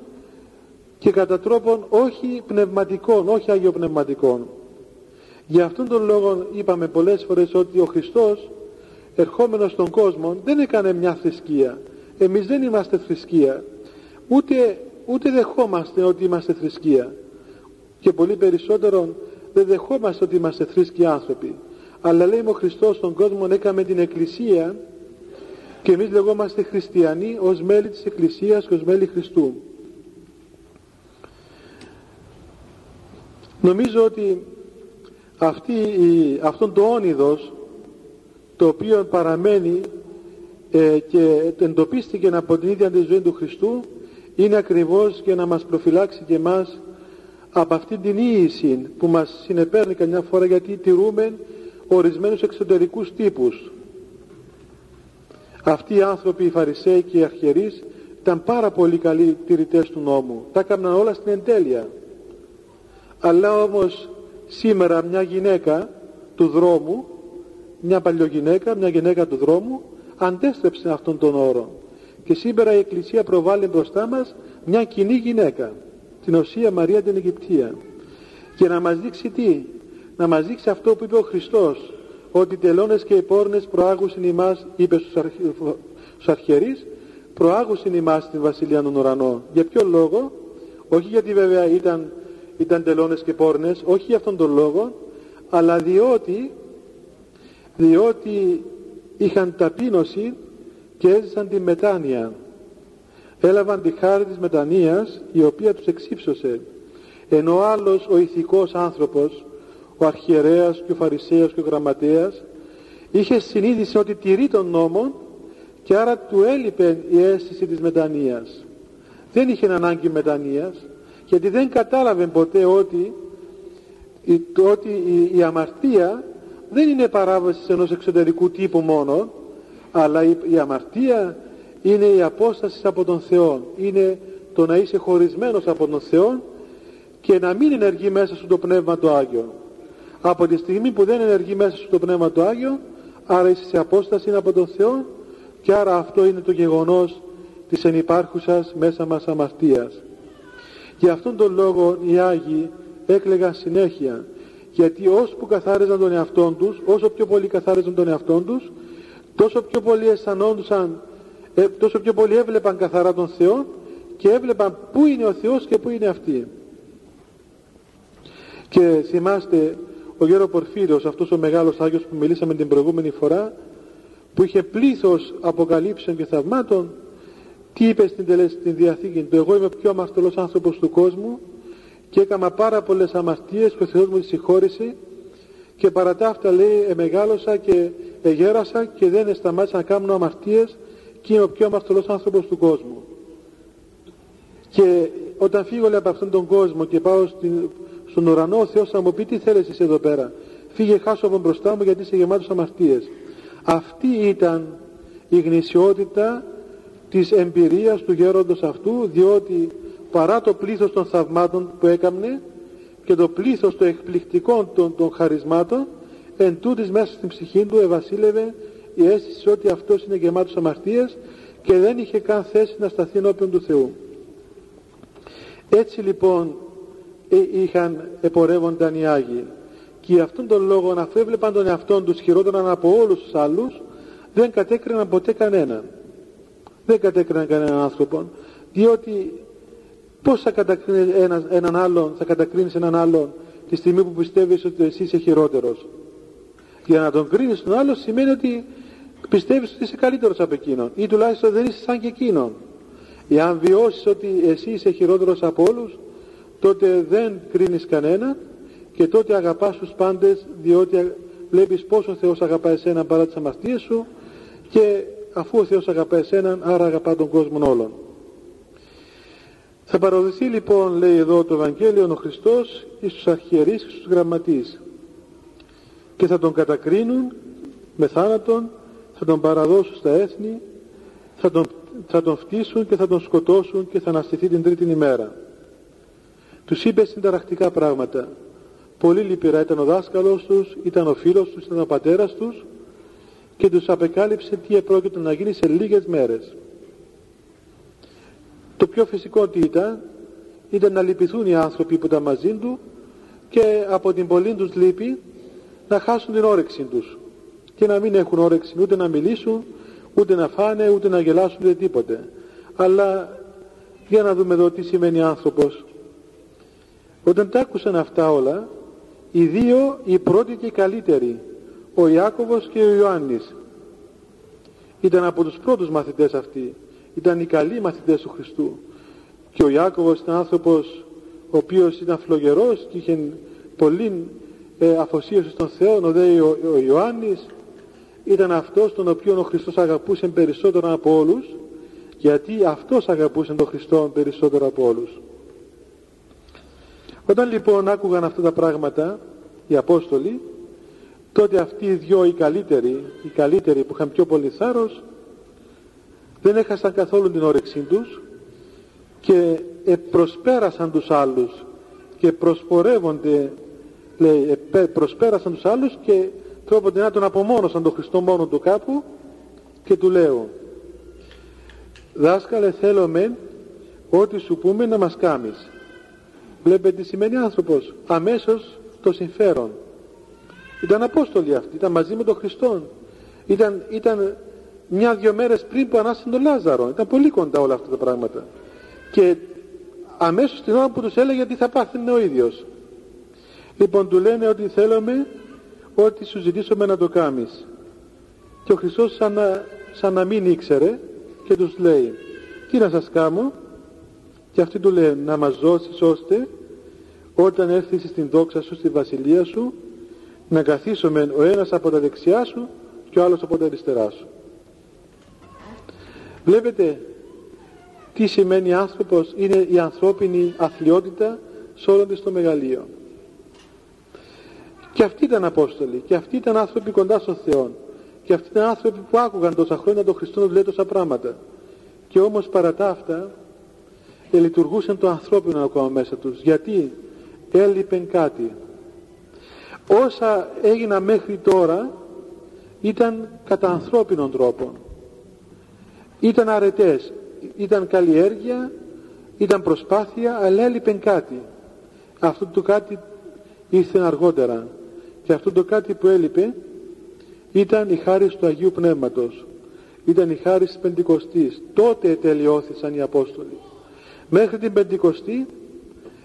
και κατά τρόπον όχι πνευματικών, όχι αγιοπνευματικών. Για αυτόν τον λόγο είπαμε πολλές φορές ότι ο Χριστός ερχόμενος στον κόσμο δεν έκανε μια θρησκεία. Εμείς δεν είμαστε θρησκεία. Ούτε, ούτε δεχόμαστε ότι είμαστε θρησκεία. Και πολύ περισσότερο δεν δεχόμαστε ότι είμαστε θρησκοί άνθρωποι. Αλλά λέει ο Χριστός στον κόσμο έκαμε την Εκκλησία και εμείς λεγόμαστε χριστιανοί ως μέλη της Εκκλησίας και ως μέλη Χριστού. Νομίζω ότι αυτή η, αυτόν το όνειδος το οποίο παραμένει ε, και εντοπίστηκε από την ίδια τη ζωή του Χριστού είναι ακριβώς για να μας προφυλάξει και εμάς από αυτή την ίηση που μας συνεπέρνει καμιά φορά γιατί τηρούμε ορισμένους εξωτερικούς τύπους. Αυτοί οι άνθρωποι οι Φαρισαίοι και οι Αρχιερείς ήταν πάρα πολύ καλοί τηρητές του νόμου. Τα έκαναν όλα στην εντέλεια. Αλλά όμως σήμερα μια γυναίκα του δρόμου μια παλιογυναίκα, μια γυναίκα του δρόμου αντέστρεψε αυτόν τον όρο. Και σήμερα η Εκκλησία προβάλλει μπροστά μας μια κοινή γυναίκα την Οσία Μαρία την Αιγυπτία. Και να μας δείξει τι; Να μας δείξει αυτό που είπε ο Χριστός ότι τελώνες και οι πόρνες προάγουσιν ημάς είπε στους, αρχ... στους αρχιερείς προάγουσιν ημάς στην Βασιλεία των Ουρανών. Για ποιο λόγο; Όχι γιατί βέβαια ήταν, ήταν τελώνες και πόρνες όχι για αυτόν τον λόγο αλλά διότι διότι είχαν ταπείνωση και έζησαν τη μετάνοια. Έλαβαν τη χάρη της μετανοίας η οποία τους εξύψωσε. Ενώ άλλος ο ηθικός άνθρωπος ο αρχιερέας και ο φαρισαίος και ο γραμματέας είχε συνείδηση ότι τηρεί τον νόμο και άρα του έλειπε η αίσθηση της μετανοίας. Δεν είχε ανάγκη μετανοίας γιατί δεν κατάλαβε ποτέ ότι, ότι η, η αμαρτία δεν είναι παράβαση ενός εξωτερικού τύπου μόνο αλλά η, η αμαρτία είναι η απόσταση από τον Θεό είναι το να είσαι χωρισμένος από τον Θεό και να μην ενεργεί μέσα σου το Πνεύμα το Άγιο από τη στιγμή που δεν ενεργεί μέσα σου το Πνεύμα το Άγιο άρα είσαι σε απόσταση από τον Θεό και άρα αυτό είναι το γεγονός της ενυπάρχουσας μέσα μας αμαρτίας για αυτόν τον λόγο οι Άγιοι έκλεγαν συνέχεια. Γιατί όσο που καθάριζαν τον εαυτό τους όσο πιο πολύ καθάριζαν τον εαυτό τους τόσο πιο πολύ αισθανόντουσαν ε, τόσο πιο πολύ έβλεπαν καθαρά τον Θεό και έβλεπαν πού είναι ο Θεός και πού είναι αυτοί. Και θυμάστε ο Γέρο Πορφύριος αυτός ο μεγάλος Άγιος που μιλήσαμε την προηγούμενη φορά που είχε πλήθος αποκαλύψεων και θαυμάτων τι είπες στην, στην Διαθήκη; Του εγώ είμαι ο πιο αμαρτωλός άνθρωπος του κόσμου και έκανα πάρα πολλές αμαρτίες που ο Θεός μου τις συγχώρησε και παρά τα αυτά λέει εμεγάλωσα και εγέρασα και δεν σταμάτησα να κάνω αμαρτίες και είμαι ο πιο αμαρτωλός άνθρωπος του κόσμου και όταν φύγω λέει, από αυτόν τον κόσμο και πάω στην, στον ουρανό ο Θεός θα μου πει τι θέλεις εσύ εδώ πέρα; Φύγε χάσω από μπροστά μου γιατί είσαι γεμάτος αμαρτίες αυτή ήταν η γνησιότητα της εμπειρίας του γέροντος αυτού διότι παρά το πλήθος των θαυμάτων που έκαμνε και το πλήθος των εκπληκτικών των, των χαρισμάτων εν τούτης μέσα στην ψυχή του ευασίλευε η αίσθηση ότι αυτός είναι γεμάτος αμαρτίες και δεν είχε καν θέση να σταθεί ενώπιον του Θεού. Έτσι λοιπόν ε, είχαν επορεύονταν οι Άγιοι και αυτόν τον λόγο αφού έβλεπαν τον εαυτόν τους χειρότεραν από όλους τους άλλους δεν κατέκριναν ποτέ κανέναν δεν κατέκριναν κανέναν άνθρωπο. Διότι πώς θα κατακρίνεις έναν, έναν άλλον θα κατακρίνεις έναν άλλον τη στιγμή που πιστεύεις ότι εσύ είσαι χειρότερος. Για να τον κρίνεις τον άλλο σημαίνει ότι πιστεύεις ότι είσαι καλύτερος από εκείνον ή τουλάχιστον δεν είσαι σαν και εκείνον. Εάν βιώσεις ότι εσύ είσαι χειρότερος από όλους τότε δεν κρίνεις κανένα και τότε αγαπάς τους πάντες διότι βλέπεις πόσο ο Θεός αγαπά εσένα παρά τις αμαρτίες σου και αφού ο Θεός αγαπά εσέναν άρα αγαπά τον κόσμο όλων Θα παροδοθεί λοιπόν λέει εδώ το Ευαγγέλιο ο Χριστός εις τους αρχιερείς και στους γραμματείς και θα τον κατακρίνουν με θάνατον, θα τον παραδώσουν στα έθνη, θα τον, θα τον φτύσουν και θα τον σκοτώσουν και θα αναστηθεί την τρίτη ημέρα. Τους είπε συνταρακτικά πράγματα. Πολύ λυπηρά ήταν ο δάσκαλος τους, ήταν ο φίλος τους, ήταν ο πατέρας τους και τους απεκάλυψε τι επρόκειτο να γίνει σε λίγες μέρες. Το πιο φυσικό τι ήταν, ήταν να λυπηθούν οι άνθρωποι που ήταν μαζί του και από την πολλή τους λύπη να χάσουν την όρεξη τους και να μην έχουν όρεξη ούτε να μιλήσουν, ούτε να φάνε, ούτε να γελάσουν, ούτε τίποτε. Αλλά για να δούμε εδώ τι σημαίνει άνθρωπος. Όταν τα άκουσαν αυτά όλα, οι δύο, οι πρώτοι και οι καλύτεροι, ο Ιάκωβος και ο Ιωάννης, ήταν από τους πρώτους μαθητές αυτοί, ήταν οι καλοί μαθητές του Χριστού. Και ο Ιάκωβος ήταν άνθρωπος ο οποίος ήταν φλογερός και είχε πολύ ε, αφοσίωση στον Θεό, ο, δε, ο, ο Ιωάννης ήταν αυτός τον οποίο ο Χριστός αγαπούσε περισσότερο από όλους γιατί αυτός αγαπούσε τον Χριστό περισσότερο από όλους. Όταν λοιπόν άκουγαν αυτά τα πράγματα οι Απόστολοι τότε αυτοί οι δυο οι καλύτεροι, οι καλύτεροι που είχαν πιο πολύ θάρρος δεν έχασαν καθόλου την όρεξή τους και προσπέρασαν τους άλλους και προσπορεύονται λέει, προσπέρασαν τους άλλους και τρόπον να τον απομόνωσαν τον Χριστό μόνο του κάπου και του λέω δάσκαλε θέλω μεν ό,τι σου πούμε να μας κάμεις βλέπετε τι σημαίνει άνθρωπος. Αμέσως το συμφέρον ήταν Απόστολοι αυτοί ήταν μαζί με τον Χριστό ήταν, ήταν μια-δυο μέρες πριν που ανάσαν τον Λάζαρο. Ήταν πολύ κοντά όλα αυτά τα πράγματα. Και αμέσως την ώρα που τους έλεγε τι θα πάθει ο ίδιος. Λοιπόν του λένε ότι θέλουμε ό,τι σου ζητήσουμε να το κάνεις. Και ο Χριστός σαν να, σαν να μην ήξερε και τους λέει τι να σας κάνω; Και αυτοί του λένε να μας δώσεις ώστε όταν έρθεις στην δόξα σου στη βασιλεία σου να καθίσουμε ο ένας από τα δεξιά σου και ο άλλος από τα αριστερά σου. Βλέπετε τι σημαίνει άνθρωπος είναι η ανθρώπινη αθλειότητα σε όλο της το μεγαλείο. Και αυτοί ήταν Απόστολοι και αυτοί ήταν άνθρωποι κοντά στον Θεό και αυτοί ήταν άνθρωποι που άκουγαν τόσα χρόνια τον Χριστό να λέει τόσα πράγματα. Και όμως παρά τα αυτά λειτουργούσαν το ανθρώπινο ακόμα μέσα τους. Γιατί έλειπεν κάτι όσα έγιναν μέχρι τώρα ήταν κατά ανθρώπινων τρόπων. Ήταν αρετές. Ήταν καλλιέργεια ήταν προσπάθεια αλλά έλειπεν κάτι. Αυτό το κάτι ήρθε αργότερα. Και αυτό το κάτι που έλειπε ήταν η χάρη του Αγίου Πνεύματος. Ήταν η χάρη της Πεντηκοστής. Τότε τελειώθησαν οι Απόστολοι. Μέχρι την Πεντηκοστή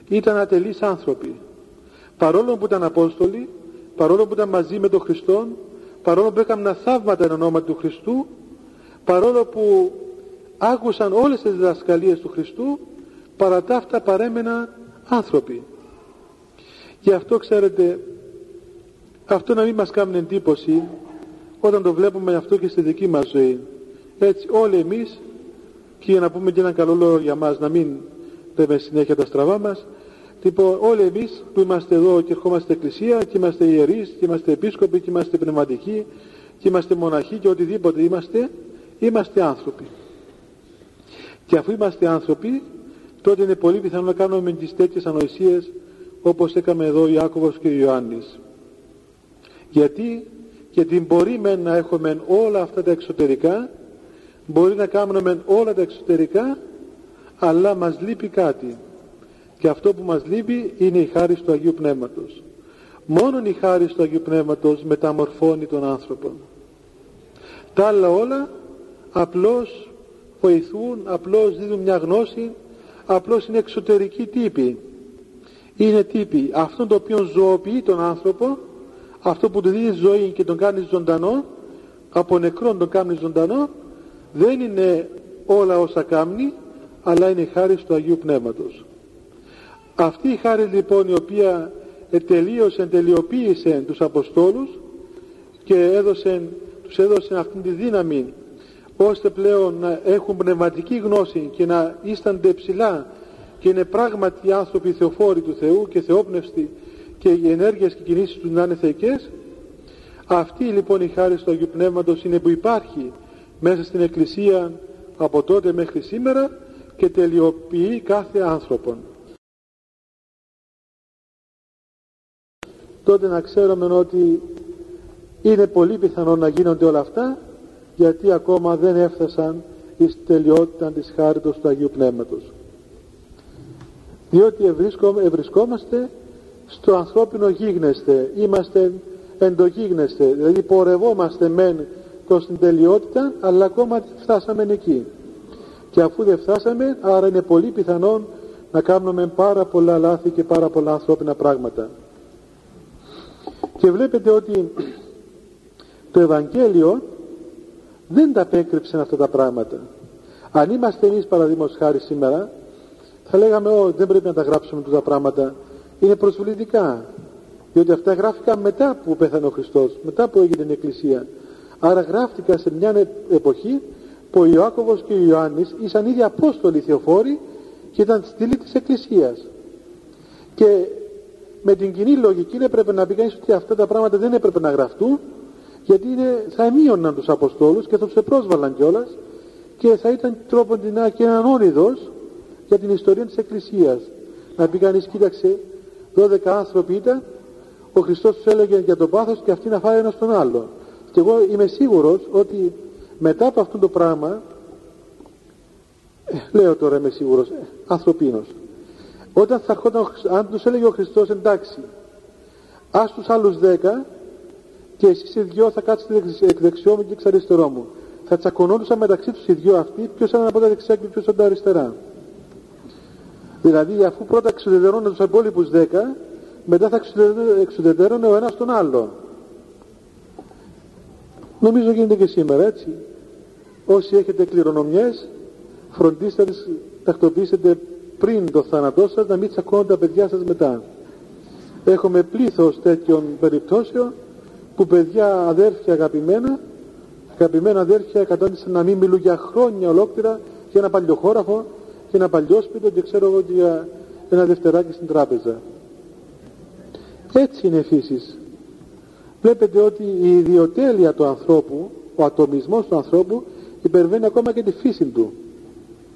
ήταν ατελείς άνθρωποι παρόλο που ήταν Απόστολοι παρόλο που ήταν μαζί με τον Χριστό παρόλο που έκαναν θαύματα εν ονόμα του Χριστού παρόλο που άκουσαν όλες τις διδασκαλίες του Χριστού παρά τα αυτά παρέμεναν άνθρωποι. Και αυτό ξέρετε αυτό να μην μας κάνει εντύπωση όταν το βλέπουμε αυτό και στη δική μας ζωή. Έτσι όλοι εμείς και για να πούμε και ένα καλό λόγο για μας να μην λέμε συνέχεια τα στραβά μας λοιπόν όλοι εμείς που είμαστε εδώ και ερχόμαστε εκκλησία και είμαστε ιερείς και είμαστε επίσκοποι και είμαστε πνευματικοί και είμαστε μοναχοί και οτιδήποτε είμαστε είμαστε άνθρωποι. Και αφού είμαστε άνθρωποι τότε είναι πολύ πιθανό να κάνουμε τις τέτοιες ανοησίες όπως έκαμε εδώ ο Ιάκωβος και ο Ιωάννης. Γιατί γιατί μπορεί με να έχουμε όλα αυτά τα εξωτερικά μπορεί να κάνουμε όλα τα εξωτερικά αλλά μας λείπει κάτι και αυτό που μας λείπει είναι η χάρη του Αγίου Πνεύματος. Μόνον η χάρη του Αγίου Πνεύματος μεταμορφώνει τον άνθρωπο. Τα άλλα όλα απλώς βοηθούν απλώς δίνουν μια γνώση απλώς είναι εξωτερικοί τύποι. Είναι τύποι. Αυτό το οποίο ζωοποιεί τον άνθρωπο αυτό που του δίνει ζωή και τον κάνει ζωντανό από νεκρόν τον κάνει ζωντανό δεν είναι όλα όσα κάνει αλλά είναι η χάρη του Αγίου Πνεύματος αυτή η χάρη λοιπόν η οποία τελείωσε, τελειοποίησε τους Αποστόλους και έδωσε, τους έδωσε αυτή τη δύναμη ώστε πλέον να έχουν πνευματική γνώση και να ίστανται ψηλά και είναι πράγματι άνθρωποι θεοφόροι του Θεού και θεόπνευστοι και οι ενέργειες και οι κινήσεις τους να είναι θεϊκές αυτή λοιπόν η χάρη του Αγίου Πνεύματος είναι που υπάρχει μέσα στην Εκκλησία από τότε μέχρι σήμερα και τελειοποιεί κάθε άνθρωπον. Τότε να ξέρουμε ότι είναι πολύ πιθανό να γίνονται όλα αυτά γιατί ακόμα δεν έφτασαν εις τελειότητα της χάριτος του Αγίου Πνεύματος. Διότι ευρισκόμαστε στο ανθρώπινο γίγνεσθε, είμαστε εντογίγνεσθε, δηλαδή πορευόμαστε μεν προς την τελειότητα, αλλά ακόμα δεν φτάσαμε εκεί. Και αφού δεν φτάσαμε, άρα είναι πολύ πιθανόν να κάνουμε πάρα πολλά λάθη και πάρα πολλά ανθρώπινα πράγματα. Και βλέπετε ότι το Ευαγγέλιο δεν τα απέκρυψε αυτά τα πράγματα. Αν είμαστε εμείς παραδείγματος χάρη σήμερα, θα λέγαμε, Ω, δεν πρέπει να τα γράψουμε τούτα πράγματα. Είναι προσβλητικά. Διότι αυτά γράφηκαν μετά που πέθανε ο Χριστός, μετά που έγινε η Εκκλησία. Άρα γράφτηκαν σε μια εποχή που ο Ιωάκωβος και ο Ιωάννης ήσαν ήδη Απόστολοι Θεοφόροι και ήταν στήλοι της Εκκλησίας. Και με την κοινή λογική έπρεπε να πει κανείς ότι αυτά τα πράγματα δεν έπρεπε να γραφτούν γιατί είναι, θα εμείωναν τους Αποστόλους και θα τους επρόσβαλαν κιόλας και θα ήταν τρόπον την και έναν όνειδος για την ιστορία της Εκκλησίας. Να πει κανείς κοίταξε 12 άνθρωποι ήταν ο Χριστός τους έλεγε για το πάθος και αυτοί να φάει ένας τον άλλο. Και εγώ είμαι σίγουρος ότι μετά από αυτό το πράγμα, ε, λέω τώρα είμαι σίγουρος, ε, ανθρωπίνος, όταν θα έρχονταν, αν τους έλεγε ο Χριστός εντάξει, ας τους άλλους δέκα και εσείς οι δυο θα κάτσετε εκ δεξιό μου και εξ αριστερό μου. Θα τσακωνόντουσαν μεταξύ τους οι δυο αυτοί ποιος ήταν από τα δεξιά και ποιος από τα αριστερά. Δηλαδή αφού πρώτα εξουδετερώνουν τους υπόλοιπους δέκα μετά θα εξουδετερώνει ο ένας τον άλλο. Νομίζω γίνεται και σήμερα έτσι. Όσοι έχετε κληρονομιές, φροντίστε να τις τακτοποιήσετε πριν το θάνατό σας, να μην τσακώνουν τα παιδιά σας μετά. Έχουμε πλήθος τέτοιων περιπτώσεων που παιδιά αδέρφια αγαπημένα, αγαπημένα αδέρφια κατάντησαν να μην μιλούν για χρόνια ολόκληρα για ένα παλιοχώραφο και ένα παλιόσπιτο και ξέρω εγώ για ένα δευτεράκι στην τράπεζα. Έτσι είναι φύσης. Βλέπετε ότι η ιδιοτέλεια του ανθρώπου, ο ατομισμός του ανθρώπου υπερβαίνει ακόμα και τη φύση του.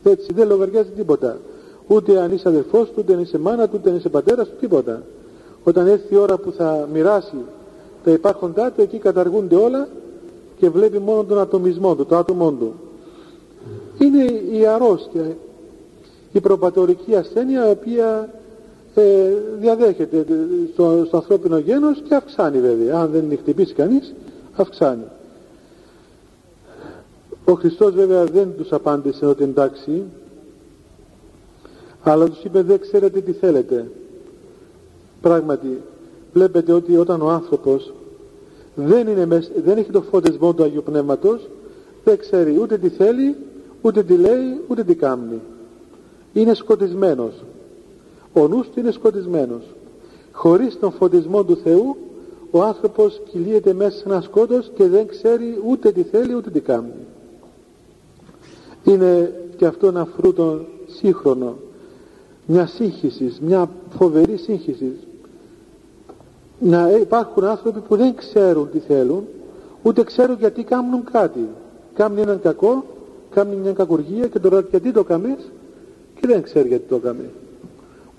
Έτσι δεν λογαριάζει τίποτα. Ούτε αν είσαι αδερφός του, ούτε αν είσαι μάνα του, ούτε αν είσαι πατέρας του, τίποτα. Όταν έρθει η ώρα που θα μοιράσει τα υπάρχοντά του, εκεί καταργούνται όλα και βλέπει μόνο τον ατομισμό του, το άτομό του. Είναι η αρρώστια, η προπατορική ασθένεια, η οποία ε, διαδέχεται στο, στο ανθρώπινο γένος και αυξάνει βέβαια. Αν δεν χτυπήσει κανείς, αυξάνει. Ο Χριστός βέβαια δεν τους απάντησε ότι εντάξει, αλλά τους είπε δεν ξέρετε τι θέλετε. Πράγματι, βλέπετε ότι όταν ο άνθρωπος δεν, είναι δεν έχει το φωτισμό του Αγίου Πνεύματος, δεν ξέρει ούτε τι θέλει, ούτε τι λέει, ούτε τι κάνει. Είναι σκοτισμένος ο νους του είναι σκοτισμένος χωρίς τον φωτισμό του Θεού ο άνθρωπος κυλίεται μέσα σε ένα σκότος και δεν ξέρει ούτε τι θέλει ούτε τι κάνει είναι και αυτό ένα φρούτο σύγχρονο μια σύγχυσης, μια φοβερή σύγχυσης να υπάρχουν άνθρωποι που δεν ξέρουν τι θέλουν ούτε ξέρουν γιατί κάνουν κάτι κάνουν έναν κακό κάνουν μια κακουργία και τώρα γιατί το κάνεις και δεν ξέρει γιατί το κάνει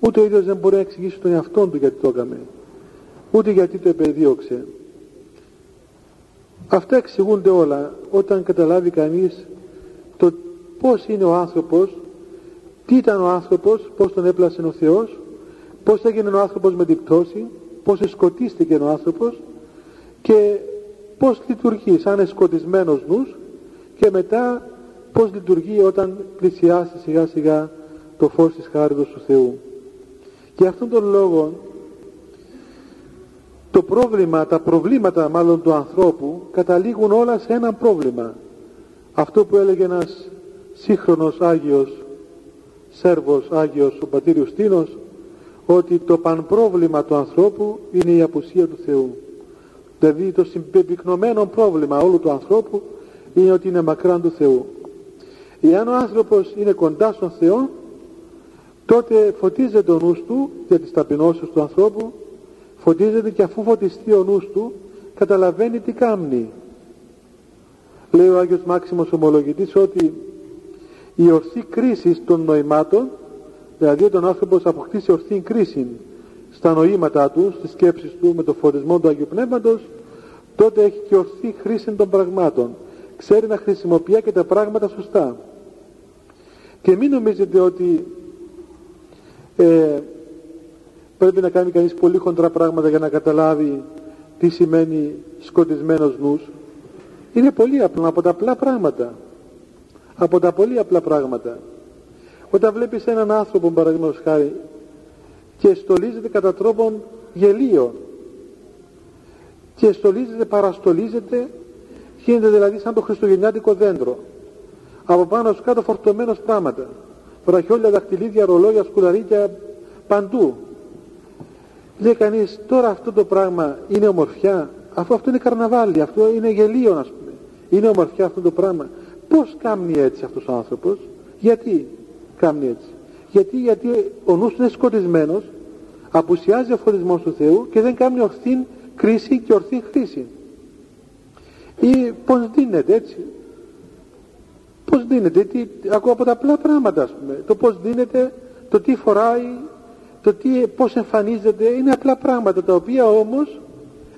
Ούτε ο ίδιος δεν μπορεί να εξηγήσει τον εαυτό του γιατί το έκαμε. Ούτε γιατί το επεδίωξε. Αυτά εξηγούνται όλα όταν καταλάβει κανείς το πώς είναι ο άνθρωπος, τι ήταν ο άνθρωπος, πώς τον έπλασε ο Θεός, πώς έγινε ο άνθρωπος με την πτώση, πώς εσκοτίστηκε ο άνθρωπος και πώς λειτουργεί σαν εσκοτισμένος νους και μετά πώς λειτουργεί όταν πλησιάσει σιγά σιγά το φως της χάριτος του Θεού. Και αυτόν τον λόγο το πρόβλημα, τα προβλήματα μάλλον του ανθρώπου καταλήγουν όλα σε ένα πρόβλημα. Αυτό που έλεγε ένας σύγχρονος Άγιος Σέρβος Άγιος ο πατήρ Ιουστίνος ότι το πανπρόβλημα του ανθρώπου είναι η απουσία του Θεού. Δηλαδή το συμπεπυκνωμένο πρόβλημα όλου του ανθρώπου είναι ότι είναι μακράν του Θεού. Εάν ο άνθρωπος είναι κοντά στον Θεό τότε φωτίζεται ο νους του για τις ταπεινώσεις του ανθρώπου φωτίζεται και αφού φωτιστεί ο νους του καταλαβαίνει τι κάνει λέει ο Άγιος Μάξιμος Ομολογητής ότι η ορθή κρίσης των νοημάτων δηλαδή όταν ο άνθρωπος αποκτήσει ορθή κρίση στα νοήματά του, στις σκέψεις του με το φωτισμό του Αγίου Πνεύματος τότε έχει και ορθή χρήση των πραγμάτων. Ξέρει να χρησιμοποιεί και τα πράγματα σωστά. Και μην νομίζετε ότι ε, πρέπει να κάνει κανείς πολύ χοντρά πράγματα για να καταλάβει τι σημαίνει σκοτισμένος νους. Είναι πολύ απλό από τα απλά πράγματα από τα πολύ απλά πράγματα. Όταν βλέπεις έναν άνθρωπο παραδείγματος χάρη και στολίζεται κατά τρόπον γελίο και στολίζεται, παραστολίζεται γίνεται δηλαδή σαν το χριστουγεννιάτικο δέντρο. Από πάνω στους κάτω φορτωμένος πράγματα. Βραχιόλια, δαχτυλίδια, ρολόγια, σκουλαρίκια παντού. Λέει κανείς τώρα αυτό το πράγμα είναι ομορφιά αφού αυτό είναι καρναβάλι, αυτό είναι γελίο ας πούμε. Είναι ομορφιά αυτό το πράγμα πως κάνει έτσι αυτός ο άνθρωπος γιατί κάνει έτσι. Γιατί, γιατί ο νους είναι σκοτισμένος απουσιάζει ο φωτισμός του Θεού και δεν κάνει ορθή κρίση και ορθή χρήση. Ή πως δίνεται έτσι. Πως δίνεται τι, ακούω από τα απλά πράγματα ας πούμε. Το πως δίνεται το τι φοράει το τι, πως εμφανίζεται είναι απλά πράγματα τα οποία όμως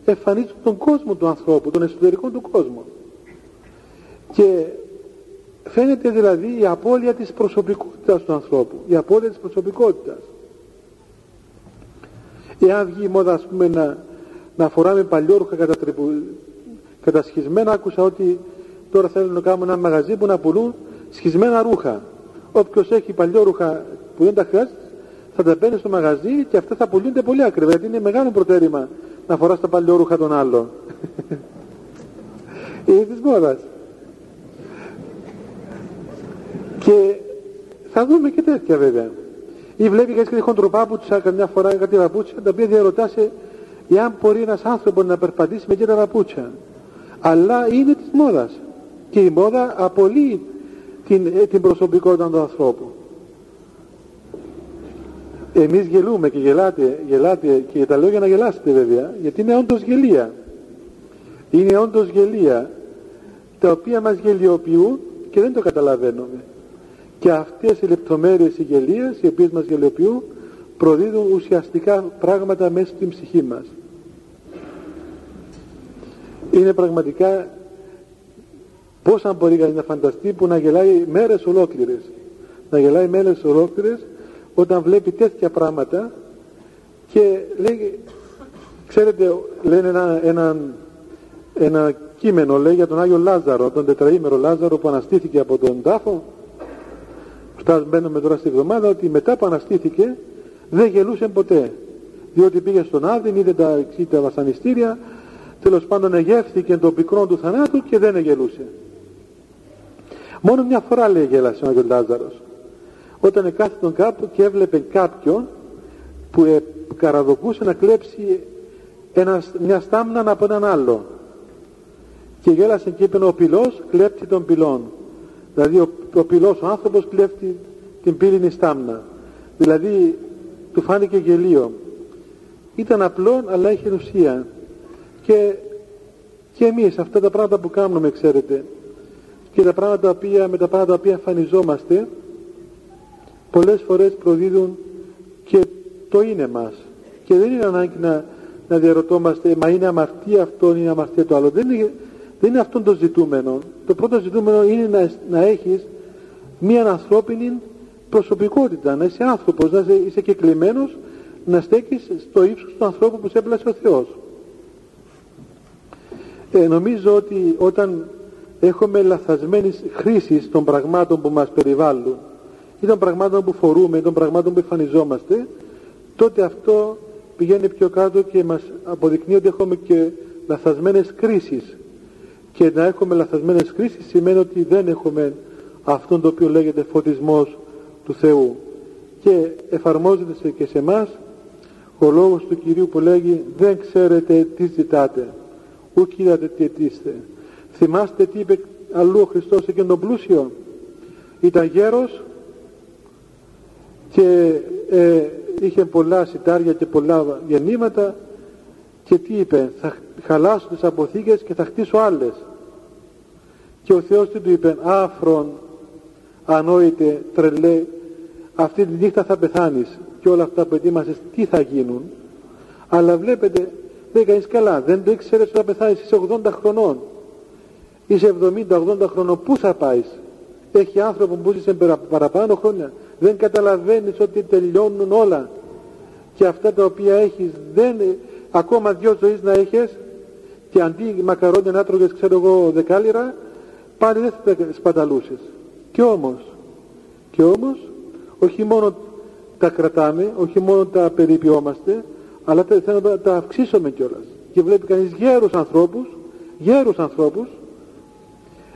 εμφανίζουν τον κόσμο του ανθρώπου τον εσωτερικό του κόσμο και φαίνεται δηλαδή η απώλεια της προσωπικότητας του ανθρώπου η απώλεια της προσωπικότητας. Εάν βγει η μόδα ας πούμε να, να φοράμε παλιόρουχα κατά κατασχισμένα άκουσα ότι τώρα θέλουν να κάνουν ένα μαγαζί που να πουλούν σχισμένα ρούχα. Όποιος έχει παλιόρουχα που δεν τα χρειάζεται θα τα παίρνει στο μαγαζί και αυτά θα πουλούνται πολύ ακριβά γιατί είναι μεγάλο προτέρημα να φοράς τα παλιόρουχα των άλλων. <laughs> Είναι της μόδας; Και θα δούμε και τέτοια βέβαια. Ή βλέπει κανείς κάτι χοντροπάπουτσα καμιά φορά κάτι παπούτσια τα οποία διαρωτάσαι εάν μπορεί ένας άνθρωπος να περπατήσει με τα παπούτσια αλλά είναι της μόδας. Και η μόδα απολύει την, ε, την προσωπικότητα του ανθρώπου. Εμείς γελούμε και γελάτε, γελάτε και τα λέω για να γελάσετε βέβαια γιατί είναι όντως γελία. Είναι όντως γελία τα οποία μας γελιοποιούν και δεν το καταλαβαίνουμε και αυτές οι λεπτομέρειες οι γελίες οι οποίες μας γελιοποιούν προδίδουν ουσιαστικά πράγματα μέσα στην ψυχή μας. Είναι πραγματικά πώς αν μπορεί να φανταστεί που να γελάει μέρες ολόκληρες. Να γελάει μέρες ολόκληρες όταν βλέπει τέτοια πράγματα και λέει ξέρετε λένε ένα, ένα, ένα κείμενο λέει για τον Άγιο Λάζαρο τον τετραήμερο Λάζαρο που αναστήθηκε από τον τάφο μπαίνουμε τώρα στη εβδομάδα ότι μετά που αναστήθηκε δεν γελούσε ποτέ. Διότι πήγε στον Άδην είδε τα, τα βασανιστήρια τέλος πάντων εγεύθηκε το πικρό του θανάτου και δεν εγελούσε. Μόνο μια φορά λέει γέλασε ο Άγιος Λάζαρος. Όταν τον κάπου και έβλεπε κάποιον που ε, καραδοκούσε να κλέψει ένα, μια στάμνα από έναν άλλο και γέλασε και είπε ο πυλός κλέπτει τον πυλών δηλαδή ο, ο πυλός ο άνθρωπος κλέφτει την πύληνη στάμνα. Δηλαδή του φάνηκε γελίο. Ήταν απλό αλλά είχε ουσία. Και, και εμείς αυτά τα πράγματα που κάνουμε ξέρετε και τα πράγματα οποία, με τα πράγματα τα οποία εμφανιζόμαστε πολλές φορές προδίδουν και το είναι μας. Και δεν είναι ανάγκη να, να διαρωτόμαστε μα είναι αμαρτία αυτό είναι αμαρτία το άλλο. Δεν είναι, δεν είναι αυτό το ζητούμενο. Το πρώτο ζητούμενο είναι να, να έχεις μια ανθρώπινη προσωπικότητα να είσαι άνθρωπος, να είσαι, είσαι κεκλειμένος να στέκεις στο ύψος του ανθρώπου που σε έπλασε ο Θεός. Ε, νομίζω ότι όταν έχουμε λαθασμένης χρήσης των πραγμάτων που μας περιβάλλουν ή των πραγμάτων που φορούμε ή των πραγμάτων που εμφανιζόμαστε τότε αυτό πηγαίνει πιο κάτω και μας αποδεικνύει ότι έχουμε και λαθασμένες κρίσεις και να έχουμε λαθασμένες κρίσεις σημαίνει ότι δεν έχουμε αυτόν το οποίο λέγεται φωτισμός του Θεού. Και εφαρμόζεται και σε εμάς ο λόγος του Κυρίου που λέγει δεν ξέρετε τι ζητάτε ου είδατε τι αιτήστε θυμάστε τι είπε αλλού ο Χριστός εκείνον τον πλούσιο. Ήταν γέρος και ε, είχε πολλά σιτάρια και πολλά γεννήματα και τι είπε θα χαλάσω τις αποθήκες και θα χτίσω άλλες και ο Θεός τι του είπε άφρον ανόητε τρελέ αυτή τη νύχτα θα πεθάνεις και όλα αυτά που ετοίμασες τι θα γίνουν αλλά βλέπετε λέει κανείς καλά δεν το ήξερες ότι θα πεθάνεις είσαι 80 χρονών είσαι 70-80 χρονών πού θα πάεις; Έχει άνθρωπο που ζησε παραπάνω χρόνια. Δεν καταλαβαίνεις ότι τελειώνουν όλα. Και αυτά τα οποία έχεις δεν, ακόμα δυο ζωής να έχεις και αντί μακαρόνια να τρώγες ξέρω εγώ δεκάλυρα πάλι δεν θα τα σπαταλούσες και όμως και όμως όχι μόνο τα κρατάμε όχι μόνο τα περιποιόμαστε αλλά θέλουμε να τα αυξήσουμε κιόλας και βλέπει κανείς γέρους ανθρώπους γέρους ανθρώπους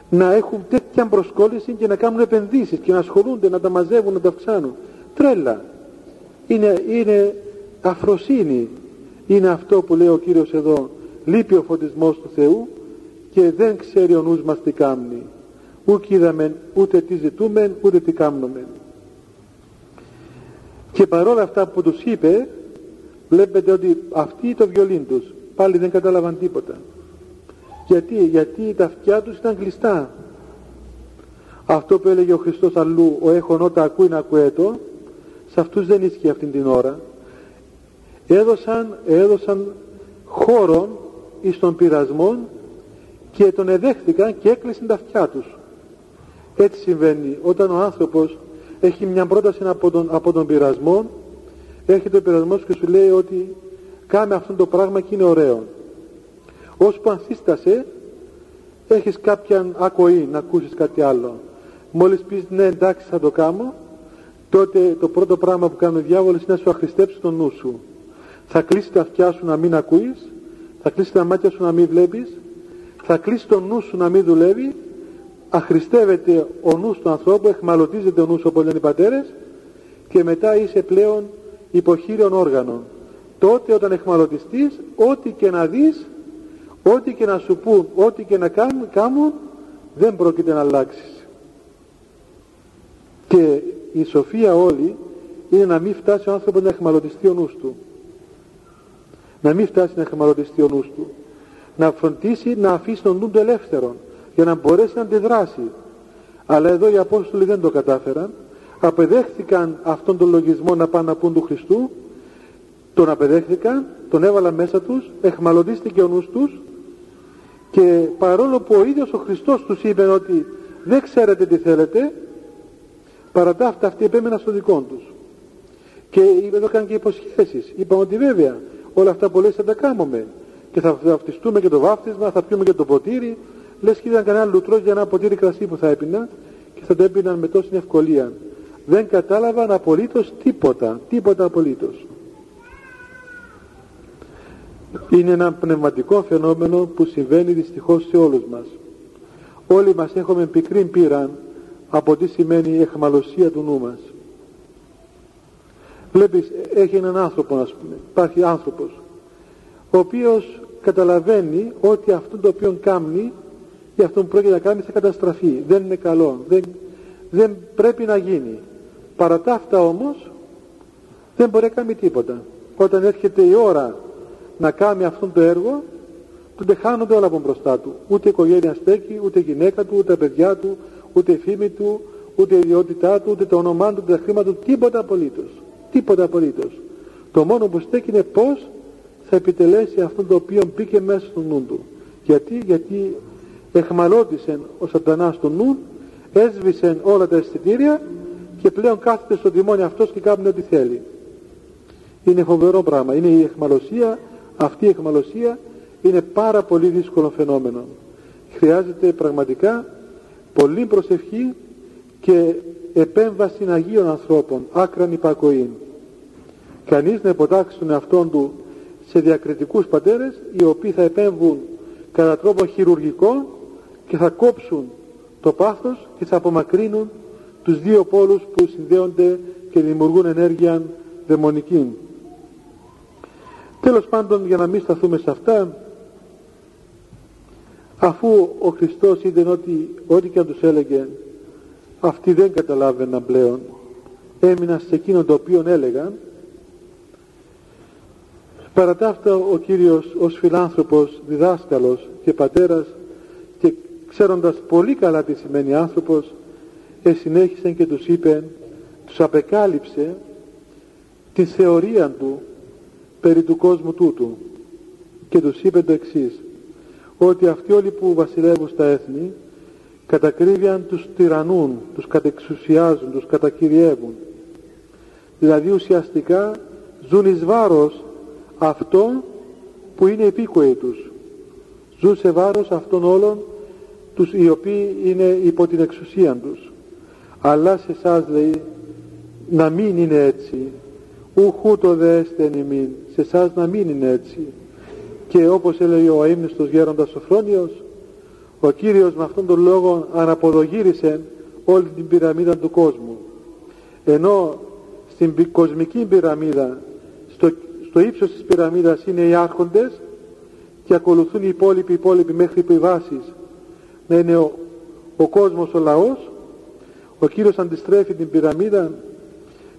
να έχουν τέτοια προσκόλληση και να κάνουν επενδύσεις και να ασχολούνται, να τα μαζεύουν, να τα αυξάνουν. Τρέλα. Είναι, είναι αφροσύνη. Είναι αυτό που λέει ο Κύριος εδώ. Λείπει ο φωτισμός του Θεού και δεν ξέρει ο νους μας τι κάνει. Ούκ είδαμε ούτε τι ζητούμε ούτε τι κάνουμε. Και παρόλα αυτά που τους είπε βλέπετε ότι αυτοί το βιολίν τους πάλι δεν κατάλαβαν τίποτα. Γιατί, γιατί τα αυτιά τους ήταν κλειστά. Αυτό που έλεγε ο Χριστός αλλού, ο έχων όταν ακούει να ακούετο, σε αυτούς δεν ίσχυε αυτήν την ώρα. Έδωσαν, έδωσαν χώρον εις των πειρασμών και τον εδέχθηκαν και έκλεισαν τα αυτιά τους. Έτσι συμβαίνει όταν ο άνθρωπος έχει μια πρόταση από τον, από τον πειρασμό, έρχεται ο πειρασμός και σου λέει ότι κάμε αυτό το πράγμα και είναι ωραίο ώσπου ανθίστασε έχεις κάποια ακοή να ακούσεις κάτι άλλο. Μόλις πεις ναι εντάξει θα το κάνω τότε το πρώτο πράγμα που κάνει ο διάβολος είναι να σου αχρηστέψει τον νου σου θα κλείσει τα αυτιά σου να μην ακούεις θα κλείσει τα μάτια σου να μην βλέπεις θα κλείσει τον νου σου να μην δουλεύεις αχρηστεύεται ο νους του ανθρώπου εχμαλωτίζεται ο νους όπως λένε οι πατέρες και μετά είσαι πλέον υποχείριον όργανων τότε όταν εχμαλωτιστείς ό,τι και να δεις ό,τι και να σου πούν, ό,τι και να κάνουν, δεν πρόκειται να αλλάξεις. Και η σοφία όλη είναι να μην φτάσει ο άνθρωπος να εχμαλωτιστεί ο νους του. Να μην φτάσει να εχμαλωτιστεί ο νους του. Να φροντίσει να αφήσει τον νου του ελεύθερο για να μπορέσει να αντιδράσει. Αλλά εδώ οι Απόστολοι δεν το κατάφεραν. Απεδέχθηκαν αυτόν τον λογισμό να πάνε να πούν του Χριστού τον απεδέχθηκαν, τον έβαλαν μέσα τους, εχμαλωτίστηκε ο νους τους και παρόλο που ο ίδιος ο Χριστός τους είπε ότι δεν ξέρετε τι θέλετε παρά τα αυτά αυτοί επέμεναν στο δικό τους και εδώ και υποσχέσεις είπαν ότι βέβαια όλα αυτά που λες θα τα κάνουμε και θα βαφτιστούμε και το βάφτισμα θα πιούμε και το ποτήρι λες και ήταν κανένα λουτρό για ένα ποτήρι κρασί που θα έπιναν και θα το έπιναν με τόση ευκολία δεν κατάλαβαν απολύτως τίποτα τίποτα απολύτως είναι ένα πνευματικό φαινόμενο που συμβαίνει δυστυχώς σε όλους μας. Όλοι μας έχουμε πικρή πείρα από τι σημαίνει η εχμαλωσία του νου μας. Βλέπεις, έχει έναν άνθρωπο ας πούμε, υπάρχει άνθρωπος, ο οποίος καταλαβαίνει ότι αυτό το οποίο κάνει και αυτό που πρόκειται να κάνει θα καταστραφεί, δεν είναι καλό, δεν, δεν πρέπει να γίνει. Παρά τα αυτά όμως δεν μπορεί να κάνει τίποτα. Όταν έρχεται η ώρα να κάνει αυτό το έργο τότε χάνονται όλα από μπροστά του. Ούτε η οικογένεια στέκει, ούτε η γυναίκα του, ούτε τα παιδιά του ούτε η φήμη του, ούτε η ιδιότητά του ούτε το όνομά του, ούτε τα χρήματα του τίποτα απολύτως τίποτα απολύτως. Το μόνο που στέκει είναι πως θα επιτελέσει αυτό το οποίο μπήκε μέσα στο νου του. Γιατί, γιατί εχμαλώτησε ο σατανάς στο νου έσβησε όλα τα αισθητήρια και πλέον κάθεται στο τιμόνι αυτός και κάνει ό,τι θέλει. Είναι φοβερό πράγμα. Είναι η εχμαλωσία αυτή η εχμαλωσία είναι πάρα πολύ δύσκολο φαινόμενο. Χρειάζεται πραγματικά πολύ προσευχή και επέμβαση Αγίων ανθρώπων, άκραν υπακοή. Κανείς να υποτάξει τον εαυτόν του σε διακριτικούς πατέρες οι οποίοι θα επέμβουν κατά τρόπο χειρουργικό και θα κόψουν το πάθος και θα απομακρύνουν τους δύο πόλους που συνδέονται και δημιουργούν ενέργεια δαιμονική. Τέλος πάντων για να μην σταθούμε σε αυτά αφού ο Χριστός είδε ότι ό,τι και αν τους έλεγε αυτοί δεν καταλάβαιναν πλέον. Έμειναν σε εκείνον το οποίο έλεγαν. Παρά τα αυτά ο Κύριος ως φιλάνθρωπος, διδάσκαλος και πατέρας και ξέροντας πολύ καλά τι σημαίνει άνθρωπος συνέχισε και τους είπε τους απεκάλυψε τη θεωρία του περί του κόσμου τούτου και τους είπε το εξής ότι αυτοί όλοι που βασιλεύουν στα έθνη κατακρίβιαν τους τυραννούν, τους κατεξουσιάζουν, τους κατακυριεύουν. Δηλαδή ουσιαστικά ζουν εις βάρος αυτό που είναι υπήκοοι τους. Ζουν σε βάρος αυτών όλων τους οι οποίοι είναι υπό την εξουσία τους. Αλλά σε εσάς λέει να μην είναι έτσι. Ουχού το δέστε ημίν σε εσάς να μην είναι έτσι. Και όπως έλεγε ο αείμνηστος γέροντας Σοφρόνιος ο Κύριος με αυτόν τον λόγο αναποδογύρισε όλη την πυραμίδα του κόσμου. Ενώ στην κοσμική πυραμίδα στο, στο ύψος της πυραμίδας είναι οι άρχοντες και ακολουθούν οι υπόλοιποι, οι υπόλοιποι μέχρι που οι βάσεις. Να είναι ο, ο κόσμος ο λαός. Ο Κύριος αντιστρέφει την πυραμίδα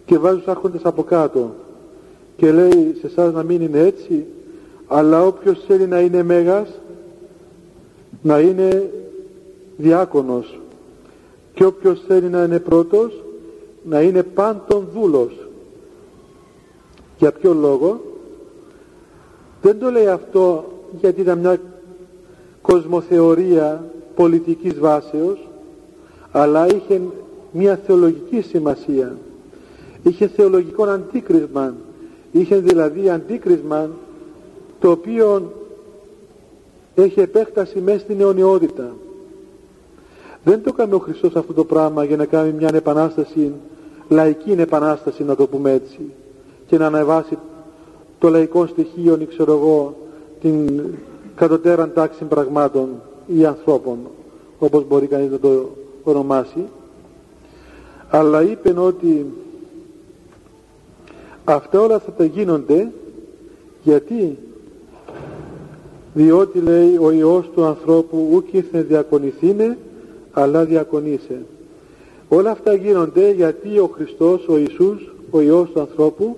και βάζει τους άρχοντες από κάτω και λέει σε εσάς να μην είναι έτσι αλλά όποιος θέλει να είναι μέγας να είναι διάκονος. Και όποιος θέλει να είναι πρώτος να είναι πάντων δούλος. Για ποιο λόγο; Δεν το λέει αυτό γιατί ήταν μια κοσμοθεωρία πολιτικής βάσεως αλλά είχε μια θεολογική σημασία. Είχε θεολογικό αντίκρισμα. Είχε δηλαδή αντίκρισμα το οποίο έχει επέκταση μέσα στην αιωνιότητα. Δεν το κάνει ο Χριστός αυτό το πράγμα για να κάνει μια επανάσταση λαϊκή επανάσταση να το πούμε έτσι και να ανεβάσει το λαϊκό στοιχείο ξέρω εγώ την κατωτέραν τάξη πραγμάτων ή ανθρώπων όπως μπορεί κανείς να το ονομάσει. Αλλά είπε ότι αυτά όλα θα τα γίνονται γιατί διότι λέει ο Υιός του ανθρώπου ούκ ήρθε διακονηθήνε αλλά διακονήσε. Όλα αυτά γίνονται γιατί ο Χριστός ο Ιησούς ο Υιός του ανθρώπου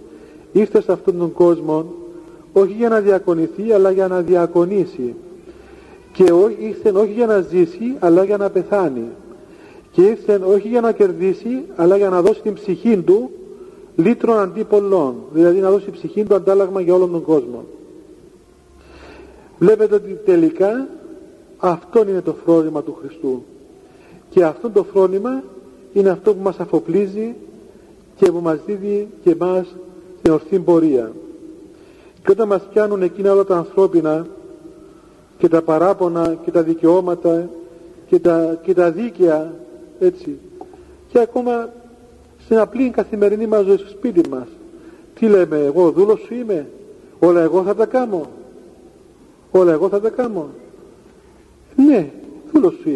ήρθε σε αυτόν τον κόσμο όχι για να διακονηθεί αλλά για να διακονήσει. Και ήρθε όχι για να ζήσει αλλά για να πεθάνει. Και ήρθε όχι για να κερδίσει αλλά για να δώσει την ψυχή του λύτρων αντί πολλών. Δηλαδή να δώσει ψυχή του αντάλλαγμα για όλον τον κόσμο βλέπετε ότι τελικά αυτό είναι το φρόνημα του Χριστού. Και αυτό το φρόνημα είναι αυτό που μας αφοπλίζει και που μας δίδει και εμάς την ορθή πορεία. Και όταν μας πιάνουν εκείνα όλα τα ανθρώπινα και τα παράπονα και τα δικαιώματα και τα, και τα δίκαια έτσι και ακόμα στην απλή καθημερινή μας ζωή στο σπίτι μας τι λέμε εγώ δούλος σου είμαι όλα εγώ θα τα κάνω όλα εγώ θα τα κάνω. Ναι δούλος σου,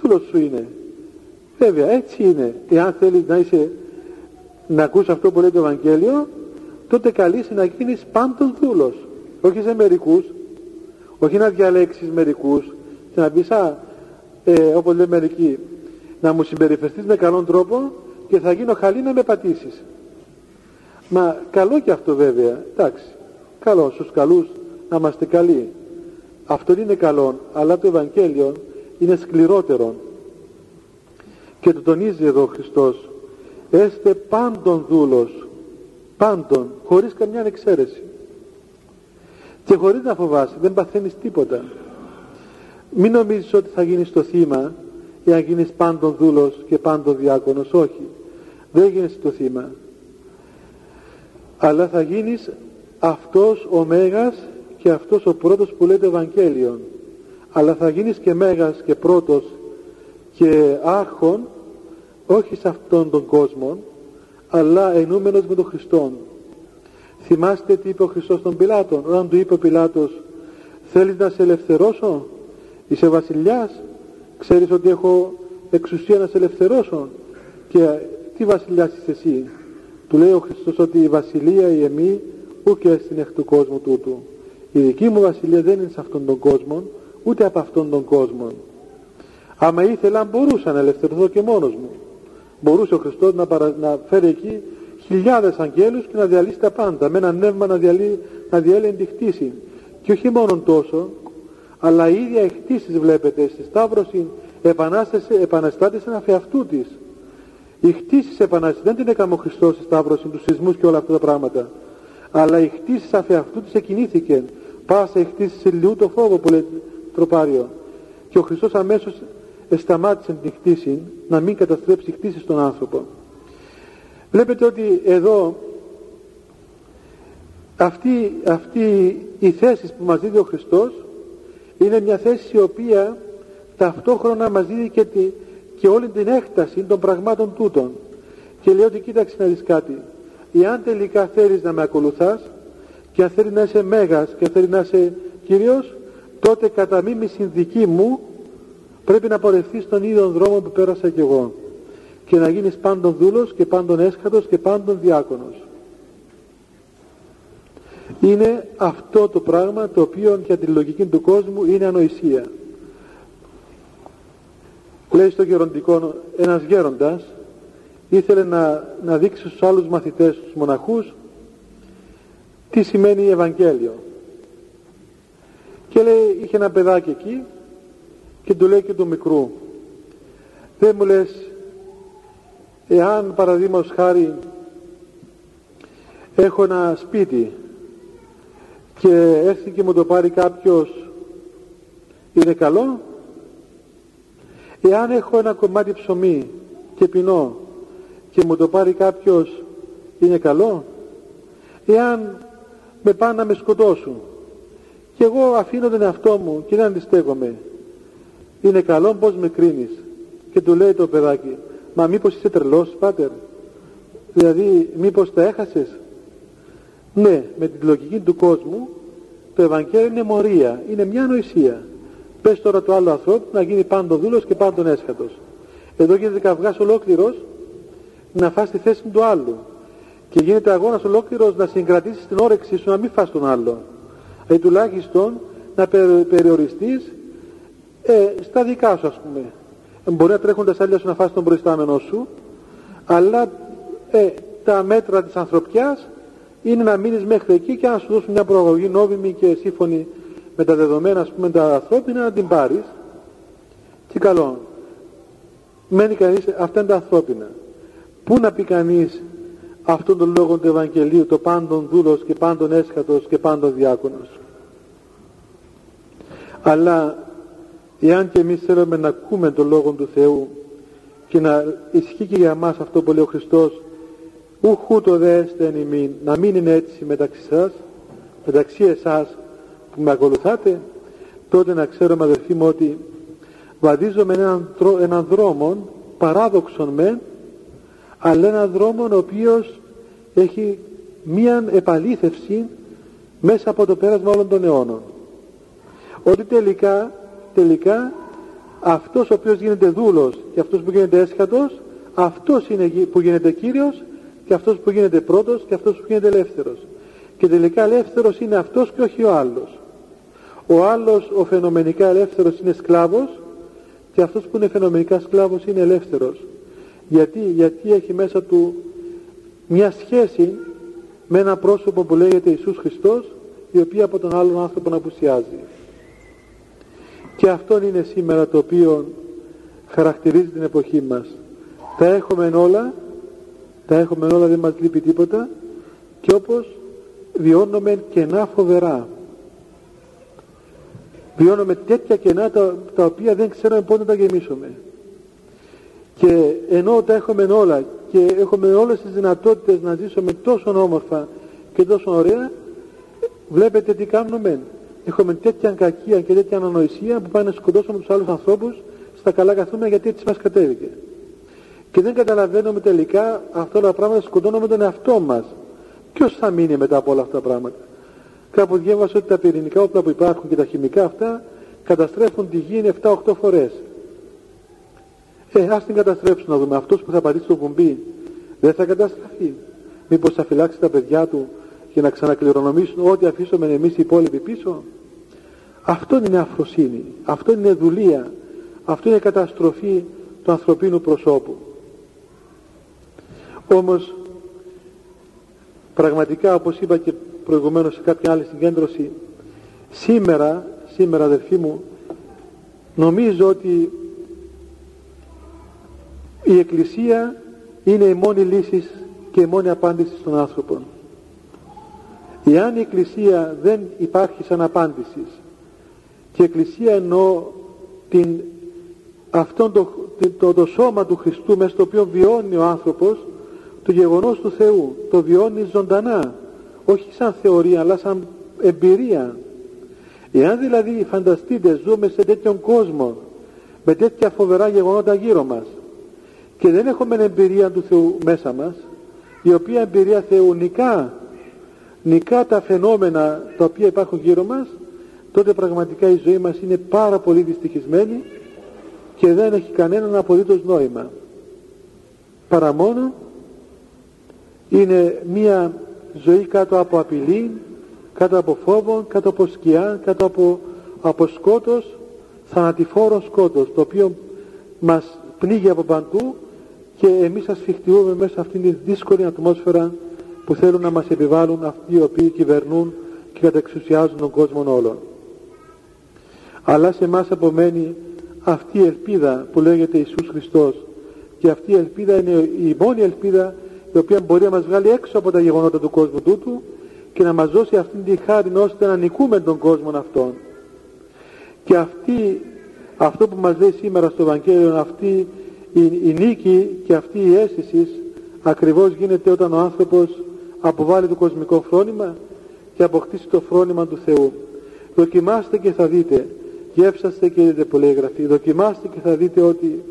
δούλος σου είναι. Βέβαια έτσι είναι. Εάν θέλεις να είσαι να ακούς αυτό που λέει το Ευαγγέλιο τότε καλείσαι να γίνεις πάντων δούλος. Όχι σε μερικούς όχι να διαλέξεις μερικούς και να πεις α, ε, όπως λέει μερικοί να μου συμπεριφερθείς με καλόν τρόπο και θα γίνω χαλή να με πατήσεις μα καλό και αυτό βέβαια. Εντάξει καλό στους καλούς να είμαστε καλοί αυτό είναι καλό αλλά το Ευαγγέλιο είναι σκληρότερο και το τονίζει εδώ ο Χριστός έστε πάντων δούλος πάντων χωρίς καμιά εξαίρεση. Και χωρίς να φοβάσαι δεν παθαίνεις τίποτα. Μην νομίζεις ότι θα γίνεις το θύμα εάν γίνεις πάντων δούλος και πάντων διάκονος όχι. Δεν γίνεις το θύμα. Αλλά θα γίνεις αυτός ο Μέγας και αυτός ο πρώτος που λέει το Ευαγγέλιο αλλά θα γίνεις και Μέγας και πρώτος και άρχον όχι σε αυτόν τον κόσμο αλλά ενούμενος με τον Χριστόν. Θυμάστε τι είπε ο Χριστός των Πιλάτων όταν του είπε ο Πιλάτος θέλεις να σε ελευθερώσω; Είσαι βασιλιάς; Ξέρεις ότι έχω εξουσία να σε ελευθερώσω; Και τι βασιλιάς είσαι εσύ; Του λέει ο Χριστός ότι η βασιλεία η εμή ούτε στην εκ του κόσμου τούτου η δική μου βασιλεία δεν είναι σε αυτόν τον κόσμο ούτε από αυτόν τον κόσμο άμα ήθελα μπορούσα να ελευθερωθώ και μόνος μου. Μπορούσε ο Χριστός να, να φέρει εκεί χιλιάδες αγγέλους και να διαλύσει τα πάντα με ένα νεύμα να, διαλύει, να διέλυει τη χτίση και όχι μόνο τόσο αλλά η ίδια η χτίση βλέπετε στη Σταύρωση επαναστάτησε αφ' αυτού της. Η χτίση επανάσταση δεν την έκαμε ο Χριστός στη Σταύρωση τους σεισμούς και όλα αυτά τα πράγματα αλλά η χτίση αφ' αυτού της εκινήθηκε. Πάσα η χτίση σε λιού το φόβο που λέει τροπάριο. Και ο Χριστός αμέσως σταμάτησε την χτίση να μην καταστρέψει χτίση στον άνθρωπο. Βλέπετε ότι εδώ αυτή, αυτή η θέση που μας δίδει ο Χριστός είναι μια θέση η οποία ταυτόχρονα μας δίδει και, τη, και όλη την έκταση των πραγμάτων τούτων. Και λέει ότι κοίταξε να δεις κάτι εάν τελικά θέλεις να με ακολουθάς και αν θέλεις να είσαι μέγας και αν θέλεις να είσαι Κύριος τότε κατά μίμηση δική μου πρέπει να πορευθείς τον ίδιο δρόμο που πέρασα κι εγώ και να γίνεις πάντων δούλος και πάντων έσχατος και πάντων διάκονος. Είναι αυτό το πράγμα το οποίο για τη λογική του κόσμου είναι ανοησία. Λέει στο γεροντικό ένας γέροντας ήθελε να, να δείξει στους άλλους μαθητές τους μοναχούς τι σημαίνει Ευαγγέλιο. Και λέει είχε ένα παιδάκι εκεί και του λέει και του μικρού δεν μου λες εάν παραδείγματος χάρη έχω ένα σπίτι και έρθει και μου το πάρει κάποιος είναι καλό; Εάν έχω ένα κομμάτι ψωμί και πεινώ και μου το πάρει κάποιος είναι καλό; Εάν με πάνε να με σκοτώσουν και εγώ αφήνω τον εαυτό μου και δεν αντιστέκομαι. Είναι καλό πως με κρίνεις. Και του λέει το παιδάκι μα μήπως είσαι τρελός πάτερ; Δηλαδή μήπως τα έχασες; Ναι με την λογική του κόσμου το Ευαγγέλιο είναι μορία είναι μια νοησία. Πες τώρα το άλλο ανθρώπου να γίνει πάντο δούλος και πάντων έσχατος. Εδώ γίνεται καυγάς ολόκληρος να φας τη θέση του άλλου. Και γίνεται αγώνας ολόκληρος να συγκρατήσεις την όρεξή σου να μην φας τον άλλο. Ε, τουλάχιστον να περιοριστείς ε, στα δικά σου ας πούμε. Ε, μπορεί να τρέχοντας άλλα σου να φας τον προϊστάμενο σου αλλά ε, τα μέτρα της ανθρωπιάς είναι να μείνεις μέχρι εκεί και να σου δώσουν μια προαγωγή νόμιμη και σύμφωνη με τα δεδομένα ας πούμε τα ανθρώπινα να την πάρεις. Και καλό. Μένει κανείς αυτά είναι τα ανθρώπινα πού να πει κανείς αυτόν τον λόγο του Ευαγγελίου το πάντων δούλος και πάντων έσχατος και πάντων διάκονος. Αλλά εάν και εμείς θέλουμε να ακούμε τον Λόγο του Θεού και να ισχύει και για μας αυτό που λέει ο Χριστός ουχού το δέστε ημίν να μην είναι έτσι μεταξύ σας μεταξύ εσάς που με ακολουθάτε τότε να ξέρουμε αδερφοί μου ότι βαδίζομαι έναν, έναν δρόμο παράδοξον μεν αλλά έναν δρόμο ο οποίος έχει μία επαλήθευση μέσα από το πέρασμα όλων των αιώνων. Ότι τελικά, τελικά αυτός ο οποίος γίνεται δούλος και αυτός που γίνεται έσχατος αυτός είναι που γίνεται Κύριος και αυτός που γίνεται πρώτος και αυτός που γίνεται ελεύθερος. Και τελικά ελεύθερος είναι αυτός και όχι ο άλλος. Ο άλλος ο φαινομενικά ελεύθερος είναι σκλάβος και αυτός που είναι φαινομενικά σκλάβος είναι ελεύθερος γιατί, γιατί έχει μέσα του μια σχέση με ένα πρόσωπο που λέγεται Ιησούς Χριστός η οποία από τον άλλον άνθρωπο απουσιάζει. Και αυτό είναι σήμερα το οποίο χαρακτηρίζει την εποχή μας. Τα έχουμε όλα τα έχουμε όλα δεν μας λείπει τίποτα και όπως βιώνουμε κενά φοβερά. Βιώνουμε τέτοια κενά τα, τα οποία δεν ξέρουμε πότε να τα γεμίσουμε και ενώ τα έχουμε όλα και έχουμε όλες τις δυνατότητες να ζήσουμε τόσο όμορφα και τόσο ωραία βλέπετε τι κάνουμε έχουμε τέτοια κακία και τέτοια ανοησία που πάνε να σκοτώσουμε τους άλλους ανθρώπους στα καλά καθούμενα γιατί έτσι μας κατέβηκε. Και δεν καταλαβαίνουμε τελικά αυτά τα πράγματα σκοτώνουμε τον εαυτό μας. Ποιος θα μείνει μετά από όλα αυτά τα πράγματα; Κάπου διέβασα ότι τα πυρηνικά όπλα που υπάρχουν και τα χημικά αυτά καταστρέφουν τη γη 7-8 φορές ε, ας την καταστρέψουν να δούμε. Αυτός που θα πατήσει το κουμπί δεν θα καταστραφεί μήπως θα φυλάξει τα παιδιά του και να ξανακληρονομήσουν ό,τι αφήσουμε εμείς οι υπόλοιποι πίσω; Αυτό είναι αφροσύνη. Αυτό είναι δουλεία. Αυτό είναι καταστροφή του ανθρωπίνου προσώπου. Όμως πραγματικά όπως είπα και προηγουμένως σε κάποια άλλη συγκέντρωση σήμερα, σήμερα αδερφοί μου νομίζω ότι η Εκκλησία είναι η μόνη λύση και η μόνη απάντηση στον άνθρωπο. Εάν η Εκκλησία δεν υπάρχει σαν απάντηση και η Εκκλησία εννοώ την, αυτόν το, το, το, σώμα του Χριστού μέσα στο οποίο βιώνει ο άνθρωπος το γεγονός του Θεού, το βιώνει ζωντανά, όχι σαν θεωρία αλλά σαν εμπειρία. Εάν δηλαδή φανταστείτε ζούμε σε τέτοιον κόσμο με τέτοια φοβερά γεγονότα γύρω μας και δεν έχουμε εμπειρία του Θεού μέσα μας η οποία εμπειρία Θεού νικά, νικά τα φαινόμενα τα οποία υπάρχουν γύρω μας τότε πραγματικά η ζωή μας είναι πάρα πολύ δυστυχισμένη και δεν έχει κανέναν απολύτως νόημα. Παρά μόνο είναι μία ζωή κάτω από απειλή κάτω από φόβο, κάτω από σκιά κάτω από, από σκότος θανατηφόρος σκότος το οποίο μας πνίγει από παντού και εμείς ασφιχτιούμε μέσα σε αυτήν την δύσκολη ατμόσφαιρα που θέλουν να μας επιβάλλουν αυτοί οι οποίοι κυβερνούν και κατεξουσιάζουν τον κόσμο όλων. Αλλά σε εμάς απομένει αυτή η ελπίδα που λέγεται Ιησούς Χριστός και αυτή η ελπίδα είναι η μόνη ελπίδα η οποία μπορεί να μας βγάλει έξω από τα γεγονότα του κόσμου τούτου και να μας δώσει αυτήν τη χάρη ώστε να νικούμε τον κόσμο αυτόν. Και αυτή, αυτό που μας λέει σήμερα στο Ευαγγέλιο αυτή η, νίκη και αυτή η αίσθηση ακριβώς γίνεται όταν ο άνθρωπος αποβάλει το κοσμικό φρόνημα και αποκτήσει το φρόνημα του Θεού. Δοκιμάστε και θα δείτε, γεύσαστε και δείτε πολλή γραφή, δοκιμάστε και θα δείτε ότι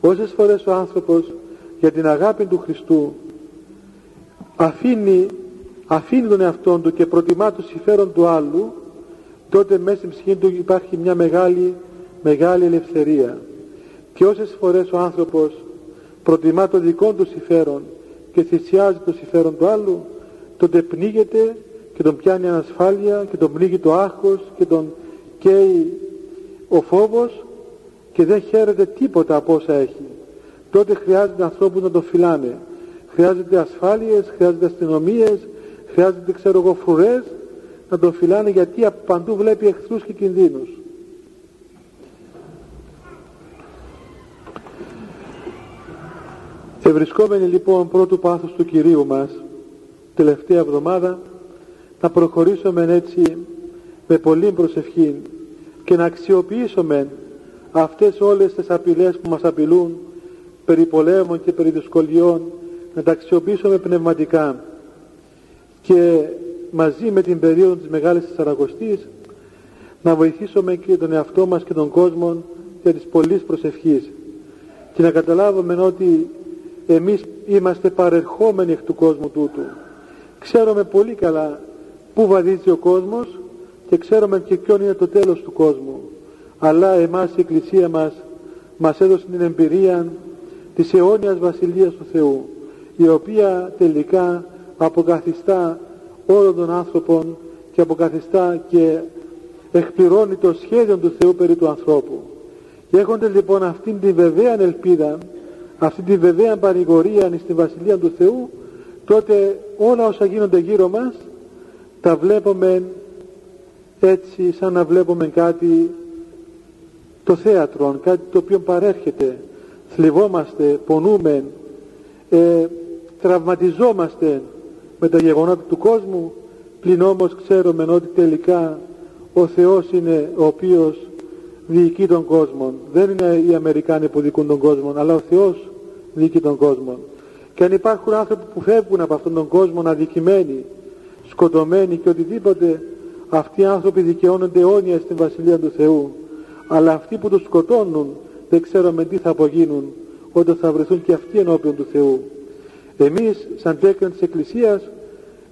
όσες φορές ο άνθρωπος για την αγάπη του Χριστού αφήνει, αφήνει τον εαυτό του και προτιμά το συμφέρον του άλλου τότε μέσα στην ψυχή του υπάρχει μια μεγάλη, μεγάλη ελευθερία και όσες φορές ο άνθρωπος προτιμά το δικό του συμφέρον και θυσιάζει το συμφέρον του άλλου τότε πνίγεται και τον πιάνει ανασφάλεια και τον πνίγει το άγχος και τον καίει ο φόβος και δεν χαίρεται τίποτα από όσα έχει. Τότε χρειάζεται ανθρώπους να τον φυλάνε. Χρειάζεται ασφάλειες, χρειάζεται αστυνομίες, χρειάζεται ξέρω εγώ φρουρές να τον φυλάνε γιατί από παντού βλέπει εχθρούς και κινδύνους Ευρισκόμενοι λοιπόν πρώτου πάθους του Κυρίου μας τελευταία εβδομάδα να προχωρήσουμε έτσι με πολύ προσευχή και να αξιοποιήσουμε αυτές όλες τις απειλές που μας απειλούν περί πολέμων και περί δυσκολιών να τα αξιοποιήσουμε πνευματικά. Και μαζί με την περίοδο της Μεγάλης Τεσσαρακοστής να βοηθήσουμε και τον εαυτό μας και τον κόσμο για της πολλής προσευχής και να καταλάβουμε ότι εμείς είμαστε παρερχόμενοι εκ του κόσμου τούτου. Ξέρουμε πολύ καλά πού βαδίζει ο κόσμος και ξέρουμε και ποιον είναι το τέλος του κόσμου. Αλλά εμάς η Εκκλησία μας μας έδωσε την εμπειρία της αιώνιας Βασιλείας του Θεού η οποία τελικά αποκαθιστά όλων των άνθρωπων και αποκαθιστά και εκπληρώνει το σχέδιο του Θεού περί του ανθρώπου. Και έχοντας λοιπόν αυτήν την βεβαία ελπίδα αυτή τη βεβαία παρηγορία στη Βασιλεία του Θεού τότε όλα όσα γίνονται γύρω μας τα βλέπουμε έτσι σαν να βλέπουμε κάτι το θέατρο, κάτι το οποίο παρέρχεται. Θλιβόμαστε, πονούμε ε, τραυματιζόμαστε με τα γεγονότα του κόσμου πλην όμως ξέρουμε ότι τελικά ο Θεός είναι ο οποίος διοικεί τον κόσμο. Δεν είναι οι Αμερικάνοι που διοικούν τον κόσμο αλλά ο Θεός δίκη των κόσμων. Και αν υπάρχουν άνθρωποι που φεύγουν από αυτόν τον κόσμο αδικημένοι, σκοτωμένοι και οτιδήποτε, αυτοί οι άνθρωποι δικαιώνονται αιώνια στην Βασιλεία του Θεού. Αλλά αυτοί που τους σκοτώνουν δεν ξέρουμε τι θα απογίνουν όταν θα βρεθούν και αυτοί ενώπιον του Θεού. Εμείς σαν τέκνα της Εκκλησίας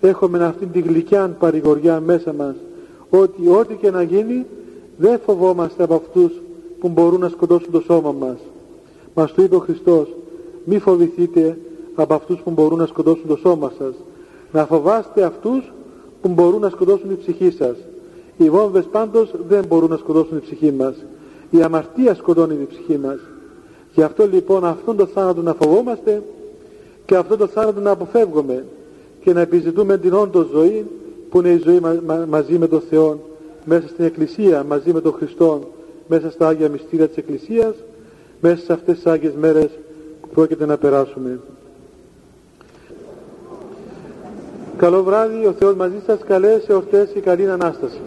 έχουμε αυτή την γλυκιά παρηγοριά μέσα μας ότι ό,τι και να γίνει δεν φοβόμαστε από αυτούς που μπορούν να σκοτώσουν το σώμα μας. Μας το είπε ο Χριστός μη φοβηθείτε από αυτούς που μπορούν να σκοτώσουν το σώμα σας. Να φοβάστε αυτούς που μπορούν να σκοτώσουν την ψυχή σας. Οι βόμβες πάντως δεν μπορούν να σκοτώσουν την ψυχή μας. Η αμαρτία σκοτώνει την ψυχή μας. Γι' αυτό λοιπόν αυτόν τον θάνατο να φοβόμαστε και αυτόν τον θάνατο να αποφεύγουμε και να επιζητούμε την όντως ζωή που είναι η ζωή μα, μα, μαζί με τον Θεό, μέσα στην Εκκλησία, μαζί με τον Χριστό, μέσα στα Άγια Μυστήρια της Εκκλησίας, μέσα σε αυτές τις Άγιες μέρες πρόκειται να περάσουμε. Καλό βράδυ, ο Θεός μαζί σας, καλές εορτές και καλή Ανάσταση.